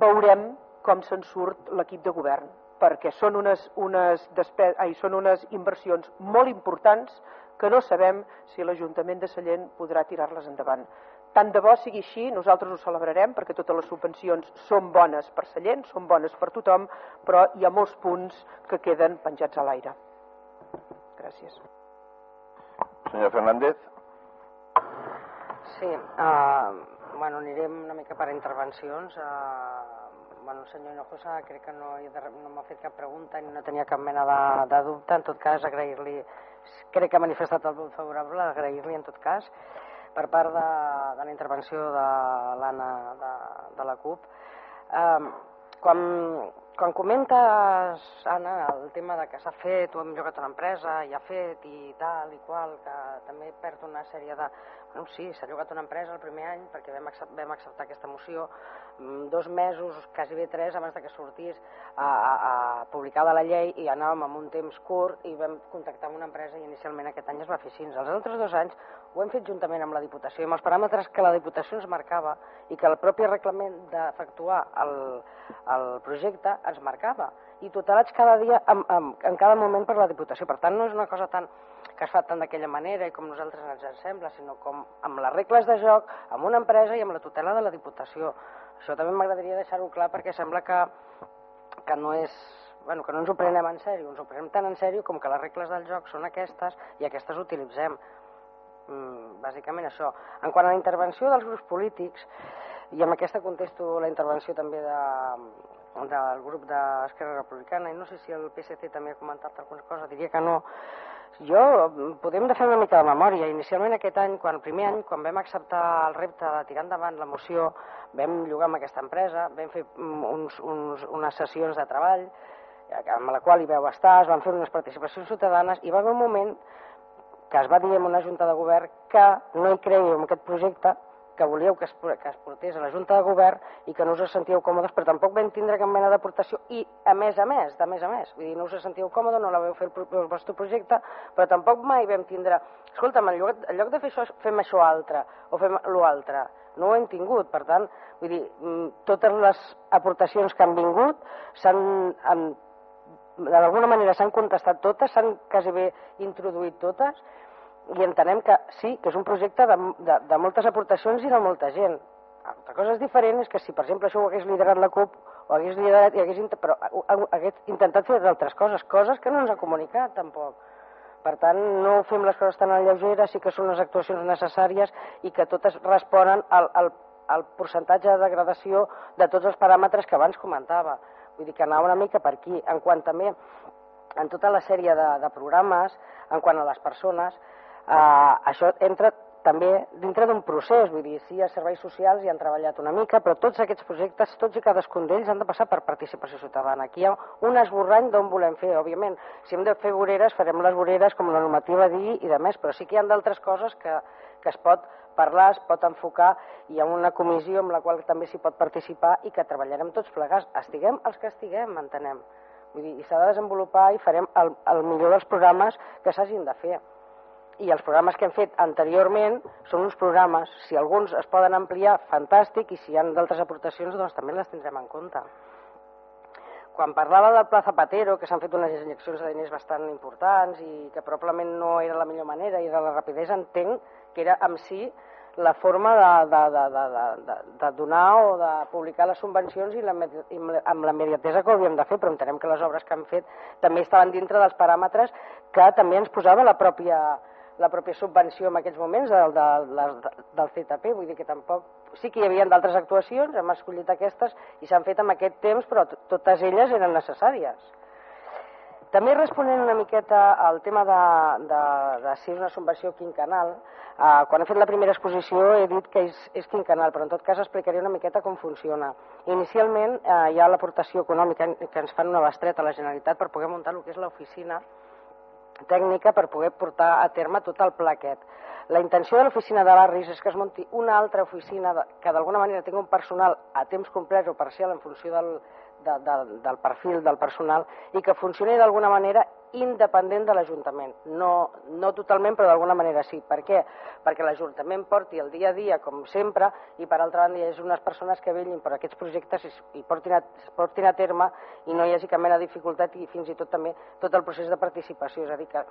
veurem com se'n surt l'equip de govern, perquè són unes, unes, despe... Ai, són unes inversions molt importants que no sabem si l'Ajuntament de Sallent podrà tirar-les endavant. Tant de bo sigui així, nosaltres ho celebrarem perquè totes les subvencions són bones per Sallent, són bones per tothom, però hi ha molts punts que queden penjats a l'aire. Gràcies. Senyor Fernández. Sí, uh, bueno, anirem una mica per intervencions. Uh, bueno, el senyor Hinojosa crec que no, no m'ha fet cap pregunta ni no tenia cap mena de, de dubte. En tot cas, agrair-li, crec que ha manifestat el vot favorable, agrair-li en tot cas per part de, de la intervenció de l'Anna de, de la CUP. Um, quan, quan comentes, Anna, el tema de que s'ha fet o hem jugat a l'empresa i ha fet i tal i qual, que també perd una sèrie de... Bueno, sí, s'ha jugat una empresa el primer any perquè vam, accept, vam acceptar aquesta moció, Mm, dos mesos, quasi bé tres, abans de que sortís a, a, a publicada la llei i anàvem amb un temps curt i vam contactar amb una empresa i inicialment aquest any es va fer així. Els altres dos anys ho hem fet juntament amb la Diputació amb els paràmetres que la Diputació ens marcava i que el propi reglament d'efectuar el, el projecte ens marcava i tutelats cada dia en, en, en cada moment per la Diputació. Per tant, no és una cosa tan que es fa tant d'aquella manera i com nosaltres ens sembla, sinó com amb les regles de joc, amb una empresa i amb la tutela de la Diputació. Això també m'agradaria deixar-ho clar perquè sembla que, que no és bueno, que no ens ho prenem en sèrio, ens ho prenem tan en sèrio com que les regles del joc són aquestes i aquestes utilitzem. Mm, bàsicament això. En quant a la intervenció dels grups polítics, i amb aquesta contesto la intervenció també de, del grup d'Esquerra Republicana, i no sé si el PSC també ha comentat alguna cosa, diria que no, jo, podem de fer una mica de memòria. Inicialment aquest any, quan el primer any, quan vam acceptar el repte de tirar endavant la moció, vam llogar amb aquesta empresa, vam fer uns, uns, unes sessions de treball, amb la qual hi veu estar, es van fer unes participacions ciutadanes i va haver un moment que es va dir en una junta de govern que no hi creieu en aquest projecte, que volíeu que es, que es portés a la Junta de Govern i que no us sentíeu còmodes, però tampoc vam tindre cap mena d'aportació i, a més a més, de més a més, vull dir, no us sentíeu còmodes, no la veu fer el, el vostre projecte, però tampoc mai vam tindre, escolta'm, en lloc, en lloc de fer això, fem això altre, o fem l'altre, no ho hem tingut, per tant, vull dir, mm, totes les aportacions que han vingut s'han d'alguna manera s'han contestat totes, s'han quasi bé introduït totes, i entenem que sí, que és un projecte de, de, de moltes aportacions i de molta gent. Altra cosa és diferent és que si, per exemple, això ho hagués liderat la CUP, o hagués liderat i hagués, però, hagués intentat fer altres coses, coses que no ens ha comunicat tampoc. Per tant, no fem les coses tan a lleugera, sí que són les actuacions necessàries i que totes responen al, al, al percentatge de degradació de tots els paràmetres que abans comentava. Vull dir que anava una mica per aquí. En quant també en tota la sèrie de, de programes, en quant a les persones, eh, això entra també dintre d'un procés, vull dir, sí, a serveis socials hi han treballat una mica, però tots aquests projectes, tots i cadascun d'ells han de passar per participació ciutadana. Aquí hi ha un esborrany d'on volem fer, òbviament. Si hem de fer voreres, farem les voreres com la normativa digui i de més, però sí que hi ha d'altres coses que, que es pot parlar, es pot enfocar, hi ha una comissió amb la qual també s'hi pot participar i que treballarem tots plegats, estiguem els que estiguem, entenem. Vull dir, i s'ha de desenvolupar i farem el, el millor dels programes que s'hagin de fer. I els programes que hem fet anteriorment són uns programes, si alguns es poden ampliar, fantàstic, i si hi ha d'altres aportacions, doncs també les tindrem en compte. Quan parlava del Pla Zapatero, que s'han fet unes injeccions de diners bastant importants i que probablement no era la millor manera i de la rapidesa, entenc que era en si la forma de, de, de, de, de, de donar o de publicar les subvencions i, la, i amb la immediatesa que ho havíem de fer, però entenem que les obres que han fet també estaven dintre dels paràmetres que també ens posava la pròpia, la pròpia subvenció en aquells moments del, del, del CTP, vull dir que tampoc... Sí que hi havia d'altres actuacions, hem escollit aquestes i s'han fet en aquest temps, però totes elles eren necessàries. També responent una miqueta al tema de, de, de si és una subvenció quinquenal, Uh, quan he fet la primera exposició he dit que és, és quinquenal, però en tot cas explicaré una miqueta com funciona. Inicialment uh, hi ha l'aportació econòmica que ens fan una bestreta a la Generalitat per poder muntar el que és l'oficina tècnica per poder portar a terme tot el pla aquest. La intenció de l'oficina de barris és que es munti una altra oficina que d'alguna manera tingui un personal a temps complet o parcial en funció del, de, de, del perfil del personal i que funcioni d'alguna manera independent de l'Ajuntament. No, no totalment, però d'alguna manera sí. Per què? Perquè l'Ajuntament porti el dia a dia, com sempre, i per altra banda hi hagi unes persones que vellin per aquests projectes i, i portin, a, portin a terme i no hi hagi cap mena de dificultat i fins i tot també tot el procés de participació. És a dir, que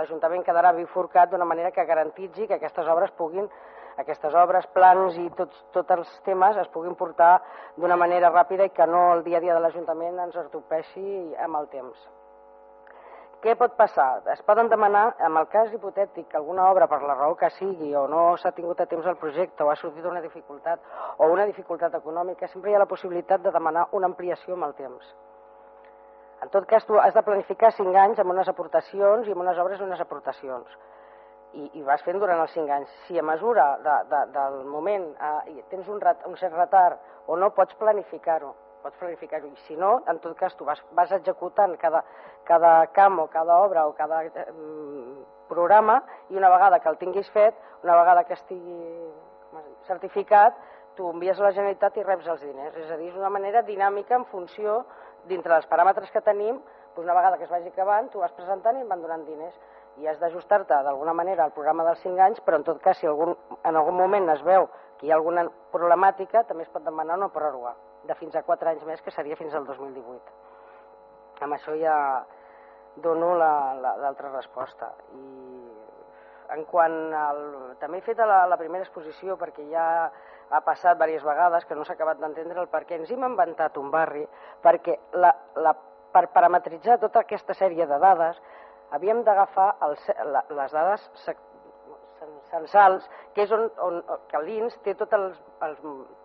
l'Ajuntament quedarà bifurcat d'una manera que garantitzi que aquestes obres puguin aquestes obres, plans i tots, tots els temes es puguin portar d'una manera ràpida i que no el dia a dia de l'Ajuntament ens ortopeixi amb el temps. Què pot passar? Es poden demanar, en el cas hipotètic, que alguna obra, per la raó que sigui, o no s'ha tingut a temps el projecte, o ha sortit una dificultat, o una dificultat econòmica, sempre hi ha la possibilitat de demanar una ampliació amb el temps. En tot cas, tu has de planificar cinc anys amb unes aportacions i amb unes obres unes aportacions. I, i vas fent durant els cinc anys. Si a mesura de, de, del moment eh, tens un, ret, un cert retard o no, pots planificar-ho pots planificar-ho. I si no, en tot cas, tu vas, vas executant cada, cada camp o cada obra o cada eh, programa i una vegada que el tinguis fet, una vegada que estigui certificat, tu envies a la Generalitat i reps els diners. És a dir, és una manera dinàmica en funció, dintre dels paràmetres que tenim, doncs una vegada que es vagi acabant, tu vas presentant i et van donant diners i has d'ajustar-te d'alguna manera al programa dels 5 anys, però en tot cas, si algun, en algun moment es veu que hi ha alguna problemàtica, també es pot demanar una pròrroga de fins a 4 anys més, que seria fins al 2018. Amb això ja, dono l'altra resposta. I en quant al... També he fet la, la primera exposició perquè ja ha passat diverses vegades que no s'ha acabat d'entendre el per què ens hem inventat un barri perquè la, la, per parametritzar tota aquesta sèrie de dades havíem d'agafar les dades censals, que és on, on que l'INS té tot els, els,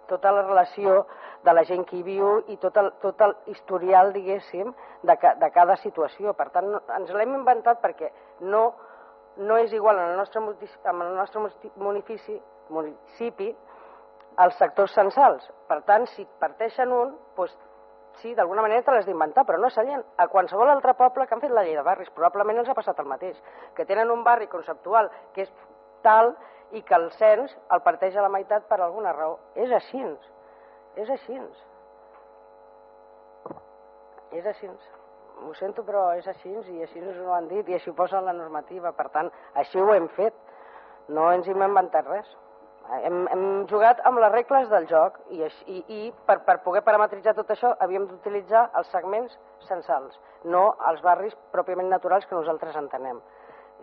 tota la relació de la gent que hi viu i tot el, tot el historial, diguéssim, de, de cada situació. Per tant, ens l'hem inventat perquè no, no és igual en el nostre, en el nostre municipi, municipi els sectors censals. Per tant, si parteixen un, doncs, sí, d'alguna manera te l'has d'inventar, però no Sallent. A qualsevol altre poble que han fet la llei de barris probablement els ha passat el mateix, que tenen un barri conceptual que és tal i que el cens el parteix a la meitat per alguna raó. És així. És així. És així. Ho sento, però és així i així ens ho han dit i així ho posa la normativa. Per tant, així ho hem fet. No ens hem inventat res. Hem, hem jugat amb les regles del joc i, i, i per, per poder parametritzar tot això havíem d'utilitzar els segments censals, no els barris pròpiament naturals que nosaltres entenem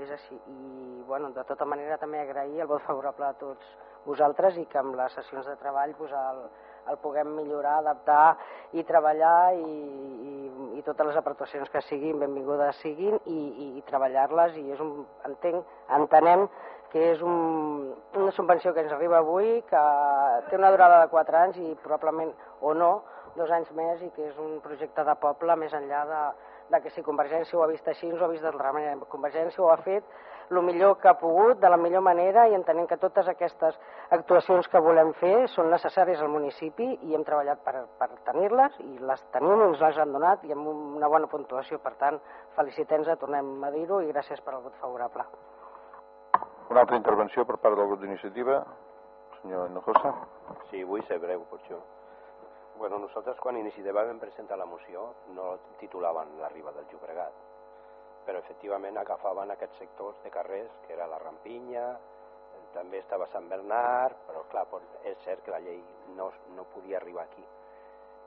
és així. I, bueno, de tota manera, també agrair el vot favorable a tots vosaltres i que amb les sessions de treball pues, el, el puguem millorar, adaptar i treballar i, i, i totes les aportacions que siguin benvingudes siguin i, i, i treballar-les i és un, entenc, entenem que és un, una subvenció que ens arriba avui, que té una durada de 4 anys i probablement, o no, dos anys més i que és un projecte de poble més enllà de, de que si Convergència ho ha vist així, ens ho ha vist d'altra manera. Convergència ho ha fet el millor que ha pogut, de la millor manera, i entenem que totes aquestes actuacions que volem fer són necessàries al municipi i hem treballat per, per tenir-les, i les tenim, ens les han donat, i amb una bona puntuació. Per tant, felicitem-nos, tornem a dir-ho, i gràcies per al vot favorable. Una altra intervenció per part del grup d'iniciativa, senyor Hinojosa. Sí, vull ser breu, per això. Bueno, nosaltres quan iniciativa vam presentar la moció no titulaven la riba del Llobregat, però efectivament agafaven aquests sectors de carrers, que era la Rampinya, també estava Sant Bernard, però clar, és cert que la llei no, no podia arribar aquí.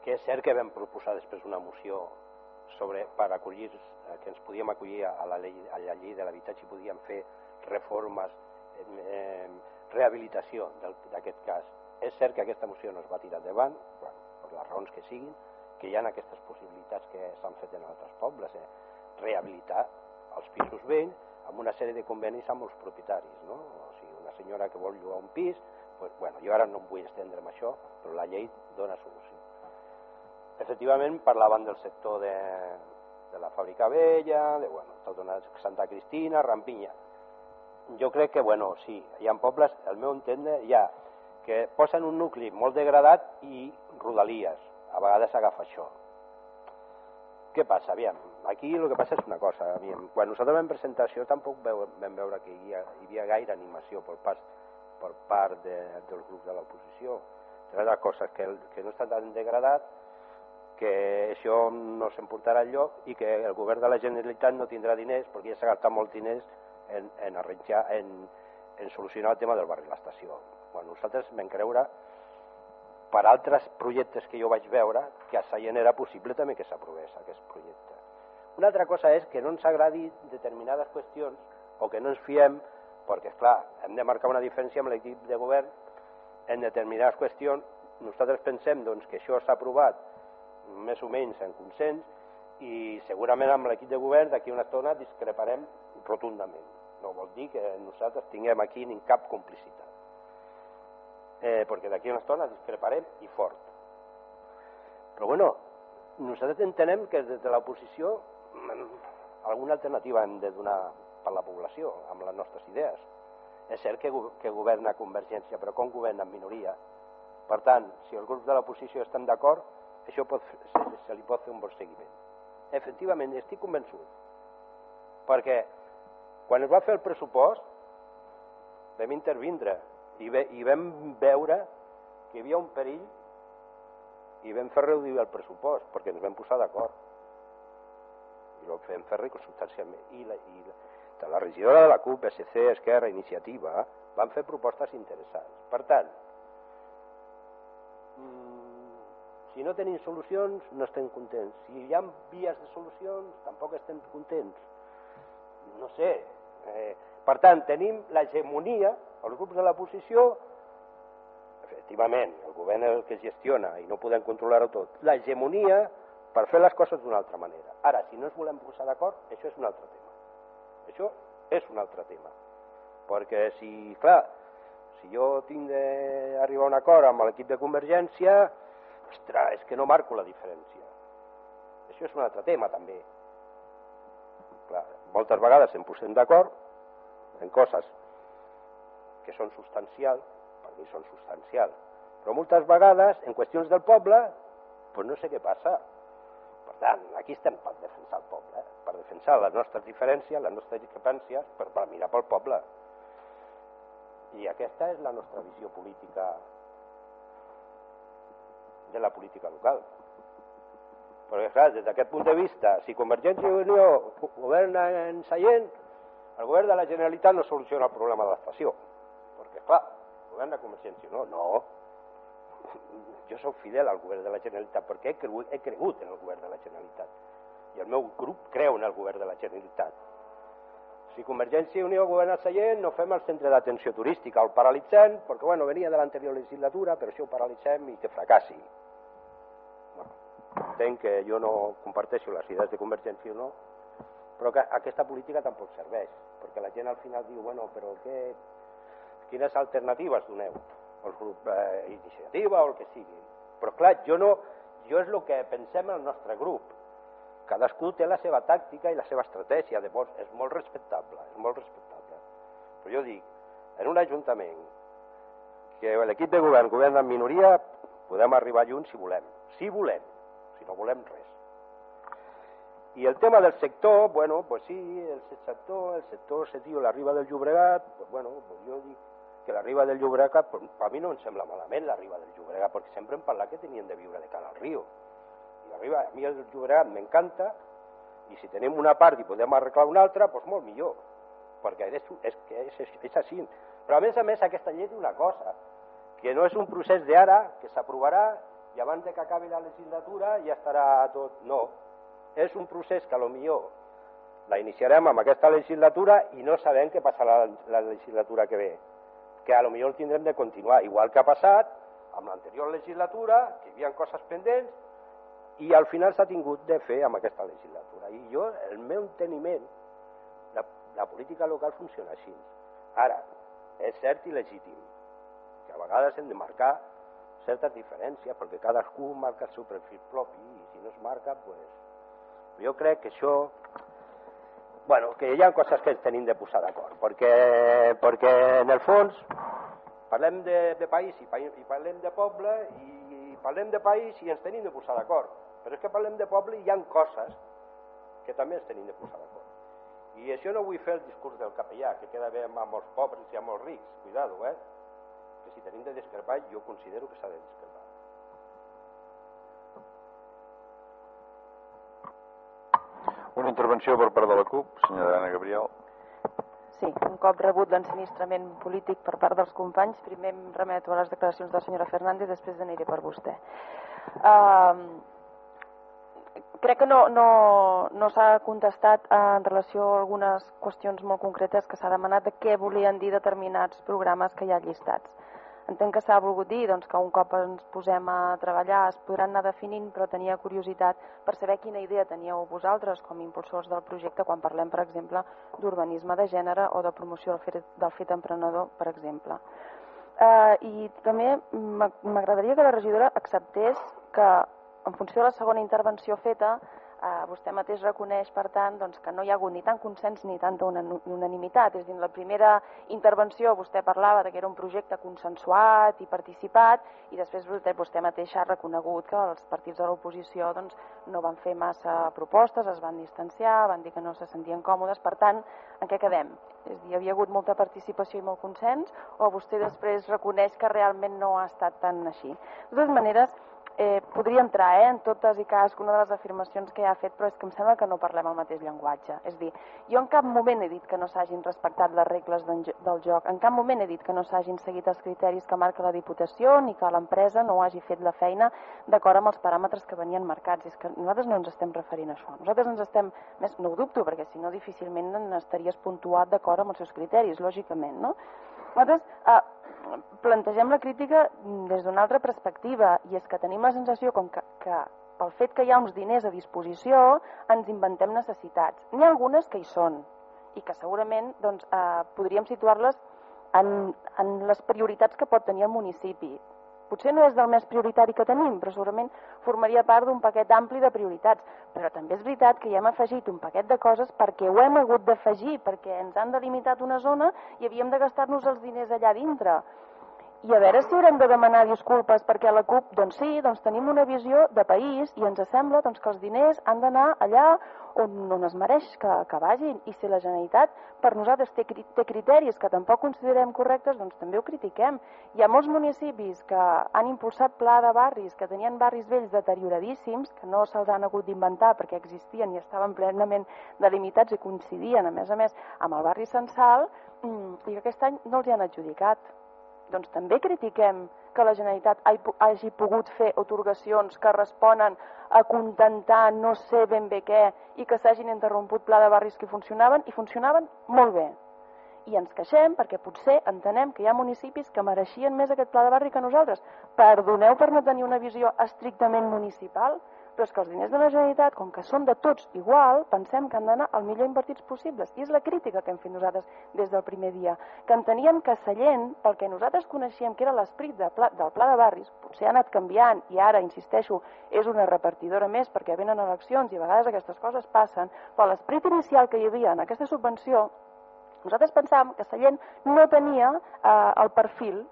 Que és cert que vam proposar després una moció sobre, per acollir, eh, que ens podíem acollir a la llei, a la llei de l'habitatge i podíem fer reformes, eh, rehabilitació d'aquest cas. És cert que aquesta moció no es va tirar endavant, bueno, per les raons que siguin, que hi ha aquestes possibilitats que s'han fet en altres pobles, eh? rehabilitar els pisos vells amb una sèrie de convenis amb els propietaris. No? O sigui, una senyora que vol llogar un pis, pues, bueno, jo ara no em vull estendre amb això, però la llei dona solució. Efectivament, parlaven del sector de, de la fàbrica vella, de bueno, tota una Santa Cristina, Rampinya. Jo crec que, bueno, sí, hi ha pobles, al meu entendre, hi ha que posen un nucli molt degradat i rodalies. A vegades agafa això. Què passa? Aviam, aquí el que passa és una cosa. Aviam, quan nosaltres vam presentar això tampoc veu, vam veure que hi, ha, hi havia gaire animació per part, per part de, dels grups de l'oposició. Entre coses que, que no estan tan degradat, que això no s'emportarà lloc i que el govern de la Generalitat no tindrà diners perquè ja s'ha gastat molts diners en, en, arranjar, en, en solucionar el tema del barri de l'estació. Bueno, nosaltres vam creure per altres projectes que jo vaig veure, que a Sallent era possible també que s'aprovés aquest projecte. Una altra cosa és que no ens agradi determinades qüestions o que no ens fiem, perquè, clar, hem de marcar una diferència amb l'equip de govern en determinades qüestions. Nosaltres pensem doncs, que això s'ha aprovat més o menys en consens i segurament amb l'equip de govern d'aquí una estona discreparem rotundament. No vol dir que nosaltres tinguem aquí ni cap complicitat eh, perquè d'aquí una estona discreparem i fort. Però bueno, nosaltres entenem que des de l'oposició mm, alguna alternativa hem de donar per la població amb les nostres idees. És cert que, que governa Convergència, però com governa en minoria? Per tant, si els grups de l'oposició estan d'acord, això pot, se, se li pot fer un bon seguiment. Efectivament, estic convençut. Perquè quan es va fer el pressupost vam intervindre i, ve, i vam veure que hi havia un perill i vam fer reduir el pressupost perquè ens vam posar d'acord i el vam fer substancialment i la, i la, la regidora de la CUP, PSC, Esquerra, Iniciativa van fer propostes interessants per tant mm, Si no tenim solucions, no estem contents. Si hi ha vies de solucions, tampoc estem contents. No sé. Eh, per tant, tenim l'hegemonia, els grups de l'oposició, efectivament, el govern és el que gestiona i no podem controlar-ho tot, l'hegemonia per fer les coses d'una altra manera. Ara, si no ens volem posar d'acord, això és un altre tema. Això és un altre tema. Perquè si, clar, si jo tinc d'arribar a un acord amb l'equip de Convergència, ostres, és que no marco la diferència. Això és un altre tema, també. Clar, moltes vegades em posem d'acord en coses que són substancials, per mi són substancials, però moltes vegades, en qüestions del poble, doncs no sé què passa. Per tant, aquí estem per defensar el poble, per defensar les nostres diferències, les nostres discrepàncies, per, per mirar pel poble. I aquesta és la nostra visió política de la política local. Perquè, clar, des d'aquest punt de vista, si Convergència i Unió governa en Sallent, el govern de la Generalitat no soluciona el problema de l'estació. Clar, governa Convergència Unió, no. Jo sóc fidel al govern de la Generalitat perquè he cregut, he cregut en el govern de la Generalitat. I el meu grup creu en el govern de la Generalitat. Si Convergència i Unió governa Sallent, no fem el centre d'atenció turística, el paralitzem, perquè bueno, venia de l'anterior legislatura, però això ho paralitzem i que fracassi. Bueno, entenc que jo no comparteixo les idees de Convergència i Unió, però que aquesta política tampoc serveix, perquè la gent al final diu, bueno, però què, quines alternatives doneu? El grup eh, iniciativa o el que sigui. Però clar, jo no, jo és el que pensem el nostre grup. Cadascú té la seva tàctica i la seva estratègia, llavors és molt respectable, és molt respectable. Però jo dic, en un ajuntament que l'equip de govern governa en minoria, podem arribar lluny si volem. Si volem, si no volem res. I el tema del sector, bueno, pues sí, el sector, el sector se diu la riba del Llobregat, pues bueno, pues jo dic que la riba del Llobregat, a mi no em sembla malament la riba del Llobregat, perquè sempre hem parlat que tenien de viure de cara al riu. I la riba, a mi el Llobregat m'encanta, i si tenim una part i podem arreglar una altra, doncs molt millor, perquè és, és, és, és, és així. Però a més a més aquesta llei diu una cosa, que no és un procés d'ara, que s'aprovarà i abans de que acabi la legislatura ja estarà tot... No, és un procés que a lo millor la iniciarem amb aquesta legislatura i no sabem què passarà la, la legislatura que ve, que a lo millor tindrem de continuar, igual que ha passat amb l'anterior legislatura, que hi havia coses pendents, i al final s'ha tingut de fer amb aquesta legislatura. I jo, el meu enteniment, la, la política local funciona així. Ara, és cert i legítim que a vegades hem de marcar certes diferències, perquè cadascú marca el seu perfil propi, i si no es marca, pues, jo crec que això bueno, que hi ha coses que ens tenim de posar d'acord, perquè, perquè en el fons parlem de, de país i, i parlem de poble i, i parlem de país i ens tenim de posar d'acord, però és que parlem de poble i hi ha coses que també ens tenim de posar d'acord. I això no vull fer el discurs del capellà, que queda bé amb els pobres i amb els rics, cuidado, eh? Que si tenim de discrepar, jo considero que s'ha de discrepar. Una intervenció per part de la CUP, senyora Anna Gabriel. Sí, un cop rebut l'ensinistrament polític per part dels companys, primer em remeto a les declaracions de la senyora Fernández, després aniré per vostè. Uh, crec que no, no, no s'ha contestat en relació a algunes qüestions molt concretes que s'ha demanat de què volien dir determinats programes que hi ha llistats. Entenc que s'ha volgut dir doncs, que un cop ens posem a treballar es podran anar definint, però tenia curiositat per saber quina idea teníeu vosaltres com a impulsors del projecte quan parlem, per exemple, d'urbanisme de gènere o de promoció del fet, del fet emprenedor, per exemple. Eh, I també m'agradaria que la regidora acceptés que, en funció de la segona intervenció feta, eh, vostè mateix reconeix, per tant, doncs, que no hi ha hagut ni tant consens ni tanta unanimitat. És a dir, en la primera intervenció vostè parlava de que era un projecte consensuat i participat i després vostè, vostè mateix ha reconegut que els partits de l'oposició doncs, no van fer massa propostes, es van distanciar, van dir que no se sentien còmodes. Per tant, en què quedem? És a dir, hi havia hagut molta participació i molt consens o vostè després reconeix que realment no ha estat tan així? De totes maneres, eh, podria entrar eh, en totes i cadascuna de les afirmacions que ja ha fet, però és que em sembla que no parlem el mateix llenguatge. És dir, jo en cap moment he dit que no s'hagin respectat les regles del joc, en cap moment he dit que no s'hagin seguit els criteris que marca la Diputació ni que l'empresa no hagi fet la feina d'acord amb els paràmetres que venien marcats. És que nosaltres no ens estem referint a això. Nosaltres ens estem, més no ho dubto, perquè si no difícilment estaries puntuat d'acord amb els seus criteris, lògicament, no? Nosaltres eh, plantegem la crítica des d'una altra perspectiva i és que tenim la sensació com que, que pel fet que hi ha uns diners a disposició ens inventem necessitats. N'hi ha algunes que hi són i que segurament doncs, eh, podríem situar-les en, en les prioritats que pot tenir el municipi. Potser no és del més prioritari que tenim, però segurament formaria part d'un paquet ampli de prioritats. Però també és veritat que hi hem afegit un paquet de coses perquè ho hem hagut d'afegir, perquè ens han delimitat una zona i havíem de gastar-nos els diners allà dintre. I a veure si haurem de demanar disculpes perquè la CUP, doncs sí, doncs tenim una visió de país i ens sembla doncs, que els diners han d'anar allà on, on es mereix que, que vagin. I si la Generalitat per nosaltres té, té criteris que tampoc considerem correctes, doncs també ho critiquem. Hi ha molts municipis que han impulsat pla de barris, que tenien barris vells deterioradíssims, que no se'ls han hagut d'inventar perquè existien i estaven plenament delimitats i coincidien, a més a més, amb el barri Censal, mm, i que aquest any no els hi han adjudicat doncs també critiquem que la Generalitat hagi pogut fer otorgacions que responen a contentar no sé ben bé què i que s'hagin interromput pla de barris que funcionaven i funcionaven molt bé. I ens queixem perquè potser entenem que hi ha municipis que mereixien més aquest pla de barri que nosaltres. Perdoneu per no tenir una visió estrictament municipal, però és que els diners de la Generalitat, com que són de tots igual, pensem que han d'anar el millor invertits possibles. I és la crítica que hem fet nosaltres des del primer dia, que enteníem que Sallent, pel que nosaltres coneixíem que era l'esperit de pla, del pla de barris, potser ha anat canviant i ara, insisteixo, és una repartidora més perquè venen eleccions i a vegades aquestes coses passen, però l'esperit inicial que hi havia en aquesta subvenció, nosaltres pensàvem que Sallent no tenia eh, el perfil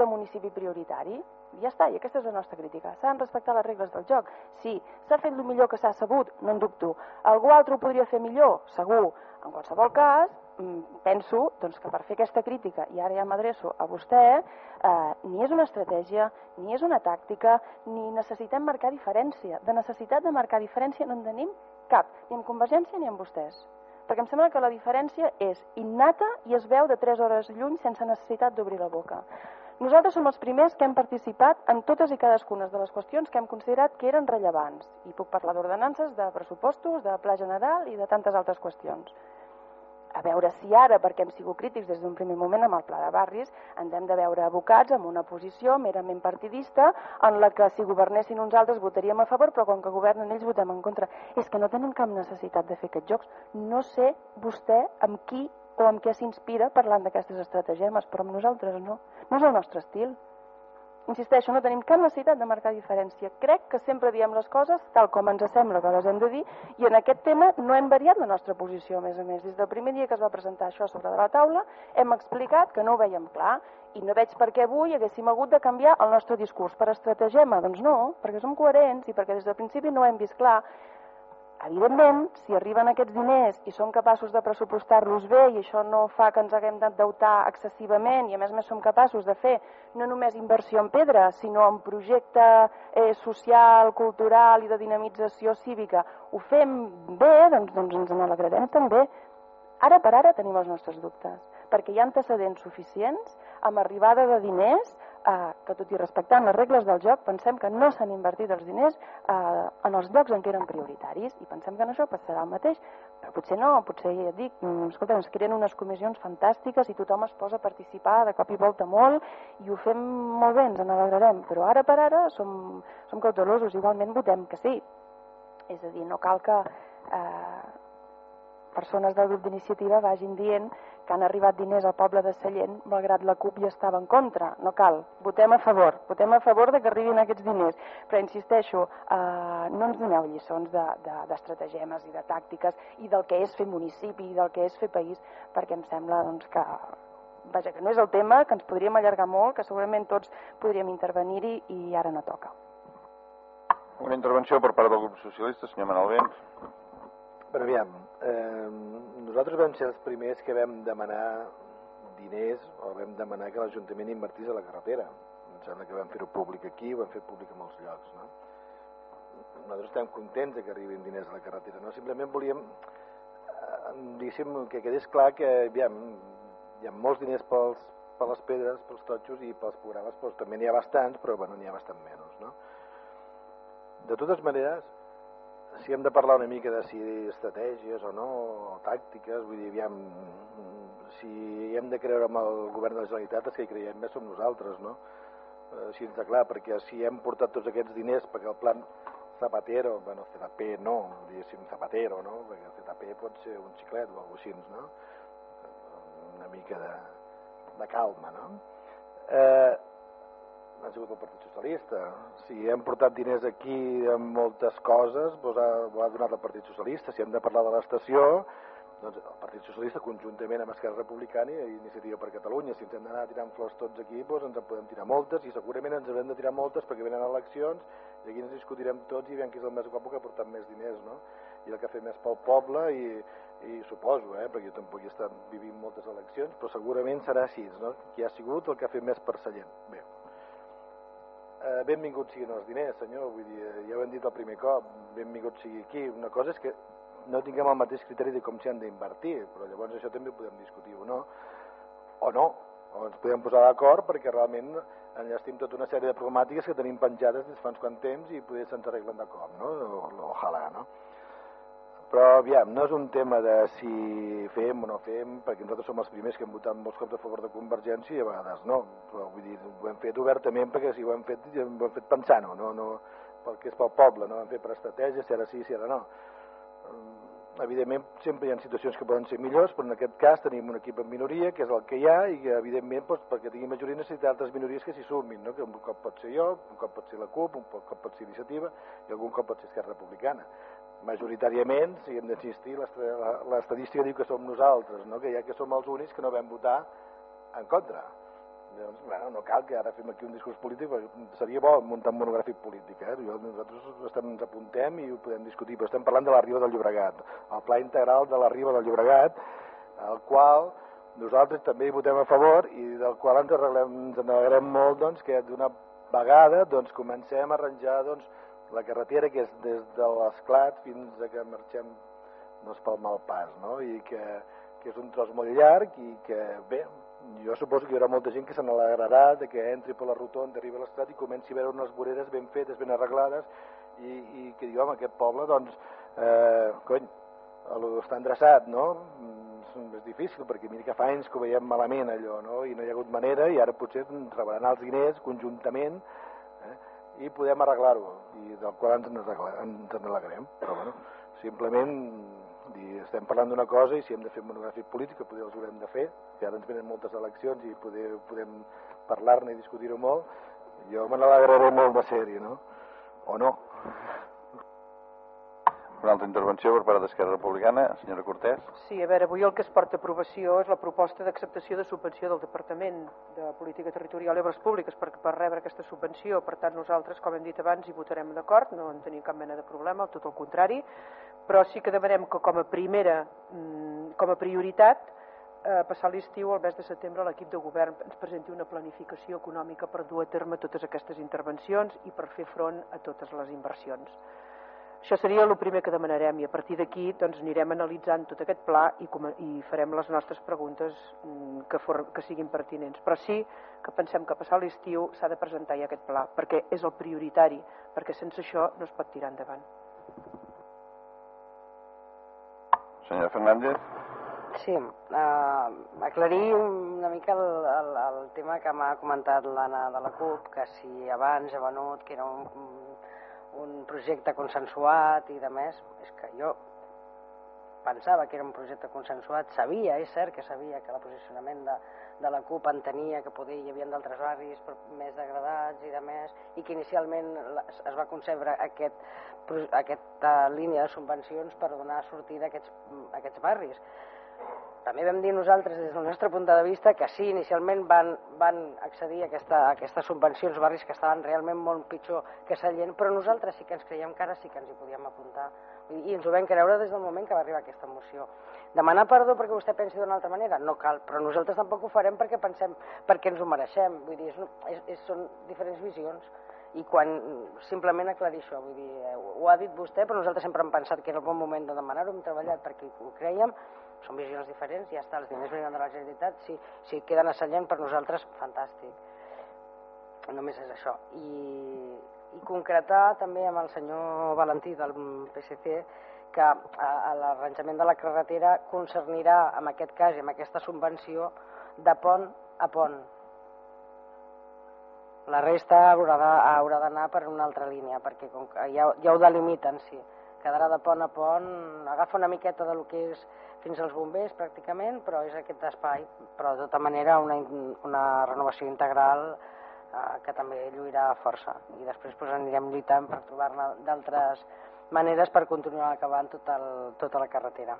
de municipi prioritari ja està, i aquesta és la nostra crítica. S'han respectat les regles del joc? Sí. S'ha fet el millor que s'ha sabut? No en dubto. Algú altre ho podria fer millor? Segur. En qualsevol cas, mm, penso doncs, que per fer aquesta crítica, i ara ja m'adreço a vostè, eh, ni és una estratègia, ni és una tàctica, ni necessitem marcar diferència. De necessitat de marcar diferència no en tenim cap, ni amb Convergència ni amb vostès. Perquè em sembla que la diferència és innata i es veu de 3 hores lluny sense necessitat d'obrir la boca. Nosaltres som els primers que hem participat en totes i cadascuna de les qüestions que hem considerat que eren rellevants. I puc parlar d'ordenances, de pressupostos, de pla general i de tantes altres qüestions. A veure si ara, perquè hem sigut crítics des d'un primer moment amb el pla de barris, ens hem de veure abocats en una posició merament partidista en la que si governessin uns altres votaríem a favor, però com que governen ells votem en contra. És que no tenim cap necessitat de fer aquests jocs. No sé vostè amb qui o amb què s'inspira parlant d'aquestes estratagemes, però amb nosaltres no. No és el nostre estil. Insisteixo, no tenim cap necessitat de marcar diferència. Crec que sempre diem les coses tal com ens sembla que les hem de dir i en aquest tema no hem variat la nostra posició, a més a més. Des del primer dia que es va presentar això sobre la taula hem explicat que no ho veiem clar i no veig per què avui haguéssim hagut de canviar el nostre discurs per estratagema. Doncs no, perquè som coherents i perquè des del principi no ho hem vist clar. Evidentment, si arriben aquests diners i som capaços de pressupostar-los bé i això no fa que ens haguem d'endeutar excessivament i a més a més som capaços de fer no només inversió en pedra, sinó en projecte eh, social, cultural i de dinamització cívica, ho fem bé, doncs, doncs ens n'alegrarem també. Ara per ara tenim els nostres dubtes, perquè hi ha antecedents suficients amb arribada de diners eh, que tot i respectant les regles del joc pensem que no s'han invertit els diners eh, en els llocs en què eren prioritaris i pensem que en això passarà el mateix. Però potser no, potser ja et dic mm, escolta, ens creen unes comissions fantàstiques i tothom es posa a participar de cop i volta molt i ho fem molt bé, ens n'alegrarem però ara per ara som, som cautelosos igualment votem que sí. És a dir, no cal que eh, persones del grup d'iniciativa vagin dient que han arribat diners al poble de Sallent, malgrat la CUP hi estava en contra. No cal, votem a favor, votem a favor de que arribin aquests diners. Però insisteixo, eh, no ens doneu lliçons d'estratagemes de, de, i de tàctiques i del que és fer municipi i del que és fer país, perquè em sembla doncs, que vaja, que no és el tema, que ens podríem allargar molt, que segurament tots podríem intervenir-hi i ara no toca. Una intervenció per part del grup socialista, senyor Manel Vents. Però aviam, eh, nosaltres vam ser els primers que vam demanar diners o vam demanar que l'Ajuntament invertís a la carretera. Em sembla que vam fer-ho públic aquí, ho vam fer públic a molts llocs, no? Nosaltres estem contents que arribin diners a la carretera, no? Simplement volíem, eh, diguéssim, que quedés clar que, aviam, hi ha molts diners pels, per les pedres, pels totxos i pels programes, doncs també n'hi ha bastants, però bueno, n'hi ha bastant menys, no? De totes maneres, si hem de parlar una mica de si estratègies o no, o tàctiques, vull dir, aviam, si hem de creure amb el govern de la Generalitat, és que hi creiem més som nosaltres, no? Així de clar, perquè si hem portat tots aquests diners perquè el plan Zapatero, bueno, ZP no, diguéssim Zapatero, no? Perquè ZP pot ser un xiclet o alguna així, no? Una mica de, de calma, no? Eh, ha sigut el Partit Socialista. Si hem portat diners aquí en moltes coses, doncs ha, ho ha donat el Partit Socialista. Si hem de parlar de l'estació, doncs el Partit Socialista conjuntament amb Esquerra Republicana i Iniciativa per Catalunya. Si ens hem d'anar tirant flors tots aquí, doncs ens en podem tirar moltes i segurament ens haurem de tirar moltes perquè venen eleccions i aquí ens discutirem tots i veiem qui és el més guapo que ha portat més diners, no? I el que ha fet més pel poble i, i suposo, eh, perquè jo tampoc he estat vivint moltes eleccions, però segurament serà així, no? Qui ha sigut el que ha fet més per Sallent. Bé, eh, benvinguts siguin els diners, senyor, vull dir, eh, ja ho hem dit el primer cop, benvingut sigui aquí. Una cosa és que no tinguem el mateix criteri de com s'hi han d'invertir, però llavors això també ho podem discutir o no, o no, o ens podem posar d'acord perquè realment enllestim tota una sèrie de problemàtiques que tenim penjades des fa uns quant temps i poder se'ns arreglen de cop, no? O, ojalà, no? Però, aviam, no és un tema de si fem o no fem, perquè nosaltres som els primers que hem votat molts cops a favor de Convergència i a vegades no. Però, vull dir, ho hem fet obertament perquè si ho hem fet, ho hem fet pensant-ho, no, no pel que és pel poble, no ho hem fet per estratègia, si ara sí, si ara no. Evidentment, sempre hi ha situacions que poden ser millors, però en aquest cas tenim un equip en minoria, que és el que hi ha, i que, evidentment, doncs, perquè tingui majoria necessita altres minories que s'hi sumin, no? que un cop pot ser jo, un cop pot ser la CUP, un cop pot ser Iniciativa, i algun cop pot ser Esquerra Republicana majoritàriament, si hem d'insistir, l'estadística diu que som nosaltres, no? que ja que som els únics que no vam votar en contra. Llavors, bueno, no cal que ara fem aquí un discurs polític, seria bo muntar un monogràfic polític. Eh? Nosaltres estem, ens apuntem i ho podem discutir, però estem parlant de la Riba del Llobregat, el pla integral de la Riba del Llobregat, el qual nosaltres també hi votem a favor i del qual ens, arreglem, ens alegrem molt doncs, que d'una vegada doncs, comencem a arranjar doncs, la carretera que és des de l'Esclat fins a que marxem doncs, pel Malpàs, no? I que, que és un tros molt llarg i que, bé, jo suposo que hi haurà molta gent que se n'alegrarà de que entri per la rotonda, arribi a l'Esclat i comenci a veure unes voreres ben fetes, ben arreglades i, i que diu, home, aquest poble, doncs, eh, cony, està endreçat, no? És difícil, perquè mira que fa anys que ho veiem malament allò, no? I no hi ha hagut manera, i ara potser rebran els diners conjuntament i podem arreglar-ho, i del qual ens, ens alegrem. Però, bueno, simplement dir, estem parlant d'una cosa i si hem de fer un monogràfic polític, que poder els haurem de fer, que ara ens venen moltes eleccions i poder, podem parlar-ne i discutir-ho molt, jo me n'alegraré molt de ser-hi, no? O no? Una altra intervenció per part d'Esquerra Republicana, senyora Cortés. Sí, a veure, avui el que es porta a aprovació és la proposta d'acceptació de subvenció del Departament de Política Territorial i Obres Públiques per, per rebre aquesta subvenció. Per tant, nosaltres, com hem dit abans, hi votarem d'acord, no en tenim cap mena de problema, tot el contrari, però sí que demanem que com a primera, mm, com a prioritat, eh, passar l'estiu, al mes de setembre, l'equip de govern ens presenti una planificació econòmica per dur a terme totes aquestes intervencions i per fer front a totes les inversions. Això seria el primer que demanarem i a partir d'aquí doncs, anirem analitzant tot aquest pla i, com, i farem les nostres preguntes mm, que, for, que siguin pertinents. Però sí que pensem que passar l'estiu s'ha de presentar ja aquest pla, perquè és el prioritari, perquè sense això no es pot tirar endavant. Senyora Fernández. Sí, uh, aclarir una mica el, el, el tema que m'ha comentat l'Anna de la CUP, que si abans ha venut, que era un, un projecte consensuat i de més, és que jo pensava que era un projecte consensuat, sabia, és cert que sabia que el posicionament de, de la CUP entenia que poder hi havia d'altres barris més degradats i de més, i que inicialment es va concebre aquest, aquesta línia de subvencions per donar sortida a aquests, a aquests barris. També vam dir nosaltres, des del nostre punt de vista, que sí, inicialment van, van accedir a, aquesta, a aquestes subvencions barris que estaven realment molt pitjor que Sallent, però nosaltres sí que ens creiem que ara sí que ens hi podíem apuntar. I, i ens ho vam creure des del moment que va arribar aquesta moció. Demanar perdó perquè vostè pensi d'una altra manera? No cal, però nosaltres tampoc ho farem perquè pensem, perquè ens ho mereixem. Vull dir, és, és, és, són diferents visions i quan simplement aclarir això, vull dir, eh, ho ha dit vostè, però nosaltres sempre hem pensat que era el bon moment de demanar-ho, hem treballat perquè ho creiem, són visions diferents, ja està, els diners venen de la Generalitat, si, si queden a Sallent per nosaltres, fantàstic. Només és això. I, i concretar també amb el senyor Valentí del PSC que l'arranjament de la carretera concernirà, en aquest cas i en aquesta subvenció, de pont a pont la resta haurà d'anar per una altra línia, perquè com que ja, ja ho delimiten, sí. Quedarà de pont a pont, agafa una miqueta del que és fins als bombers pràcticament, però és aquest espai, però de tota manera una, una renovació integral eh, que també lluirà força. I després pues, anirem lluitant per trobar-ne d'altres maneres per continuar acabant tot el, tota la carretera.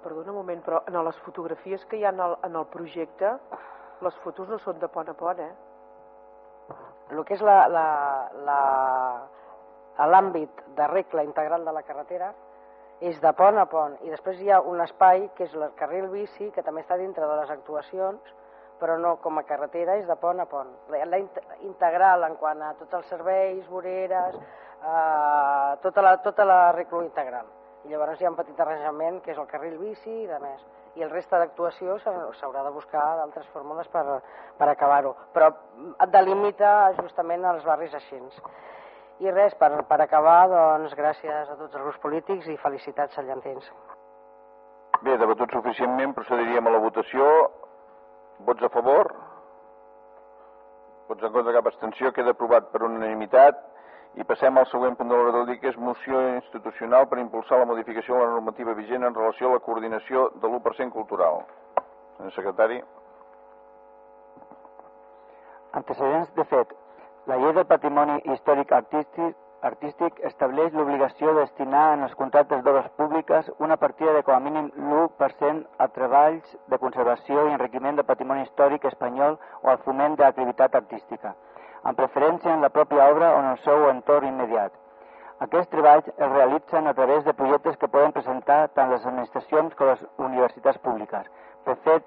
Perdona un moment, però en les fotografies que hi ha en el, en el projecte les fotos no són de pont a pont, eh? El que és l'àmbit de regla integral de la carretera és de pont a pont i després hi ha un espai que és el carril bici que també està dintre de les actuacions però no com a carretera, és de pont a pont. La integral en quant a tots els serveis, voreres, eh, tota, la, tota la regla integral. I llavors hi ha un petit arranjament que és el carril bici i de més i el reste d'actuació s'haurà de buscar d'altres fórmules per, per acabar-ho. Però et delimita justament els barris així. I res, per, per acabar, doncs, gràcies a tots els grups polítics i felicitats sallentins. Bé, debatut suficientment, procediríem a la votació. Vots a favor? Vots en contra cap abstenció? Queda aprovat per unanimitat. I passem al següent punt de l'hora del dia, que és moció institucional per impulsar la modificació de la normativa vigent en relació a la coordinació de l'1% cultural. Senyor secretari. Antecedents de fet. La llei del patrimoni històric artístic, artístic estableix l'obligació de destinar en els contractes d'obres públiques una partida de com a mínim l'1% a treballs de conservació i enriquiment del patrimoni històric espanyol o al foment de l'activitat artística amb preferència en la pròpia obra o en el seu entorn immediat. Aquests treballs es realitzen a través de projectes que poden presentar tant les administracions com les universitats públiques, per fet,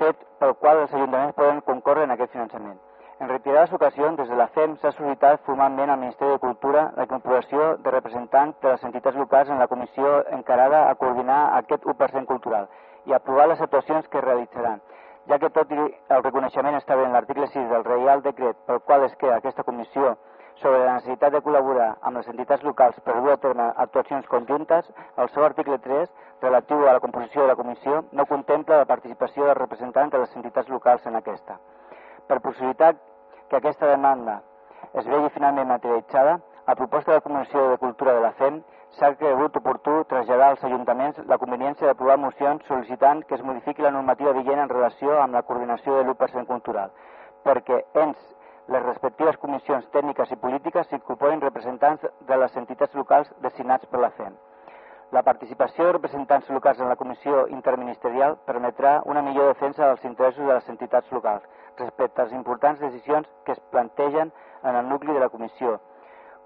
fet pel qual els ajuntaments poden concórrer en aquest finançament. En retirades ocasions, des de la FEM s'ha sol·licitat formalment al Ministeri de Cultura la incorporació de representants de les entitats locals en la comissió encarada a coordinar aquest 1% cultural i aprovar les actuacions que realitzaran ja que tot i el reconeixement estava en l'article 6 del Reial Decret pel qual es crea aquesta comissió sobre la necessitat de col·laborar amb les entitats locals per dur a terme actuacions conjuntes, el seu article 3, relatiu a la composició de la comissió, no contempla la participació dels representants de les entitats locals en aquesta. Per possibilitar que aquesta demanda es vegi finalment materialitzada, a proposta de la Comissió de Cultura de la FEM, s'ha cregut oportú traslladar als ajuntaments la conveniència d'aprovar mocions sol·licitant que es modifiqui la normativa vigent en relació amb la coordinació de l'1% cultural, perquè ens, les respectives comissions tècniques i polítiques s'incorporin representants de les entitats locals designats per la FEM. La participació de representants locals en la comissió interministerial permetrà una millor defensa dels interessos de les entitats locals respecte a les importants decisions que es plantegen en el nucli de la comissió,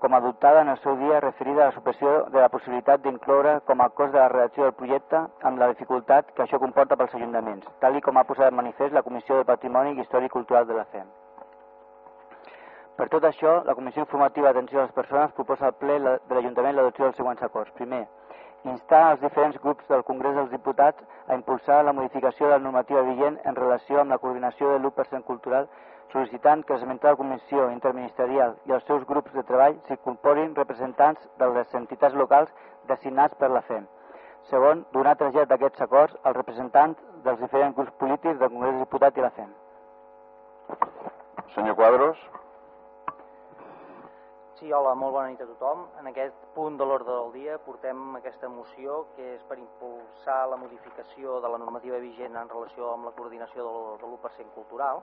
com adoptada en el seu dia referida a la supressió de la possibilitat d'incloure com a cost de la redacció del projecte amb la dificultat que això comporta pels ajuntaments, tal i com ha posat en manifest la Comissió de Patrimoni Històric i Cultural de la FEM. Per tot això, la Comissió Informativa d'Atenció a les Persones proposa al ple de l'Ajuntament l'adopció dels següents acords. Primer, instar els diferents grups del Congrés dels Diputats a impulsar la modificació de la normativa vigent en relació amb la coordinació de l'1% cultural sol·licitant que l'esmentada comissió interministerial i els seus grups de treball s'incorporin representants de les entitats locals designats per la FEM. Segon, donar trasllat d'aquests acords als representants dels diferents grups polítics del Congrés dels Diputats i la FEM. Senyor Quadros. Sí, hola, molt bona nit a tothom. En aquest punt de l'ordre del dia portem aquesta moció que és per impulsar la modificació de la normativa vigent en relació amb la coordinació de l'1% cultural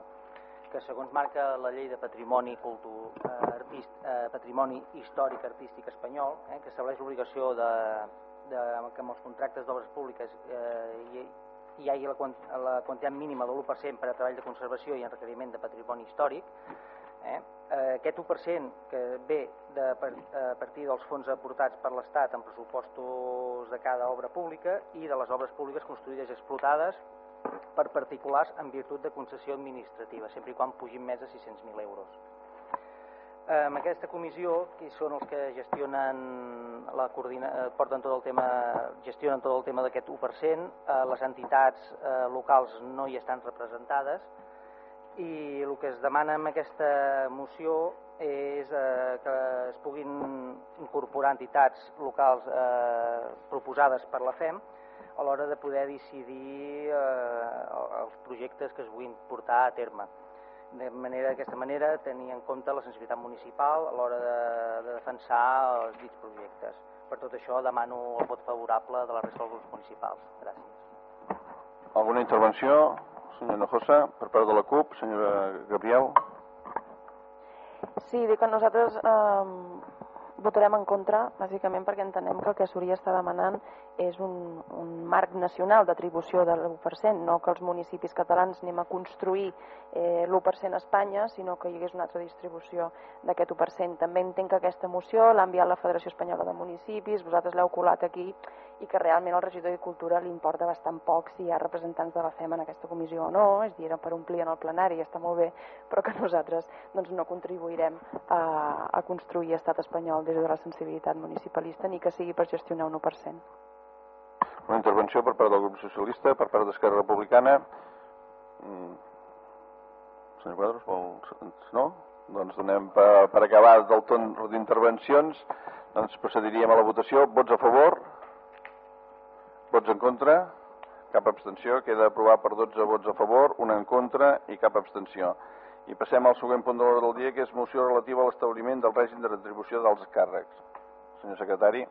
que segons marca la llei de patrimoni, cultu, eh, artist, eh, patrimoni històric artístic espanyol, eh, que estableix l'obligació de de, que amb els contractes d'obres públiques eh, hi, hi hagi la, la quantitat mínima de l'1% per a treball de conservació i en requeriment de patrimoni històric, eh, aquest 1% que ve de, a partir dels fons aportats per l'Estat en pressupostos de cada obra pública i de les obres públiques construïdes i explotades per particulars en virtut de concessió administrativa, sempre i quan pugin més de 600.000 euros. Amb aquesta comissió, que són els que gestionen la coordina, eh, porten tot el tema, gestionen tot el tema d'aquest 1%, eh, les entitats eh, locals no hi estan representades i el que es demana amb aquesta moció és eh, que es puguin incorporar entitats locals eh, proposades per la FEM a l'hora de poder decidir eh, els projectes que es vulguin portar a terme. De manera d'aquesta manera tenir en compte la sensibilitat municipal a l'hora de, de defensar els dits projectes. Per tot això demano el vot favorable de la resta dels municipals. Gràcies. Alguna intervenció? Senyor Nojosa, per part de la CUP, senyora Gabriel. Sí, dic que nosaltres eh, votarem en contra, bàsicament perquè entenem que el que s'hauria estar demanant és un, un marc nacional d'atribució de l'1%, no que els municipis catalans anem a construir eh, l'1% a Espanya, sinó que hi hagués una altra distribució d'aquest 1%. També entenc que aquesta moció l'ha enviat la Federació Espanyola de Municipis, vosaltres l'heu colat aquí, i que realment al regidor de Cultura li importa bastant poc si hi ha representants de la FEM en aquesta comissió o no, és dir, per omplir en el plenari, està molt bé, però que nosaltres doncs, no contribuirem a, a construir estat espanyol des de la sensibilitat municipalista ni que sigui per gestionar un 1%. Una intervenció per part del grup socialista, per part d'Esquerra Republicana. Mm. Senyor Quadros, vol... no? Doncs donem per, per acabar del torn d'intervencions, doncs procediríem a la votació. Vots a favor? Vots en contra? Cap abstenció. Queda aprovat per 12 vots a favor, un en contra i cap abstenció. I passem al següent punt de l'ordre del dia, que és moció relativa a l'establiment del règim de retribució dels càrrecs. Senyor secretari.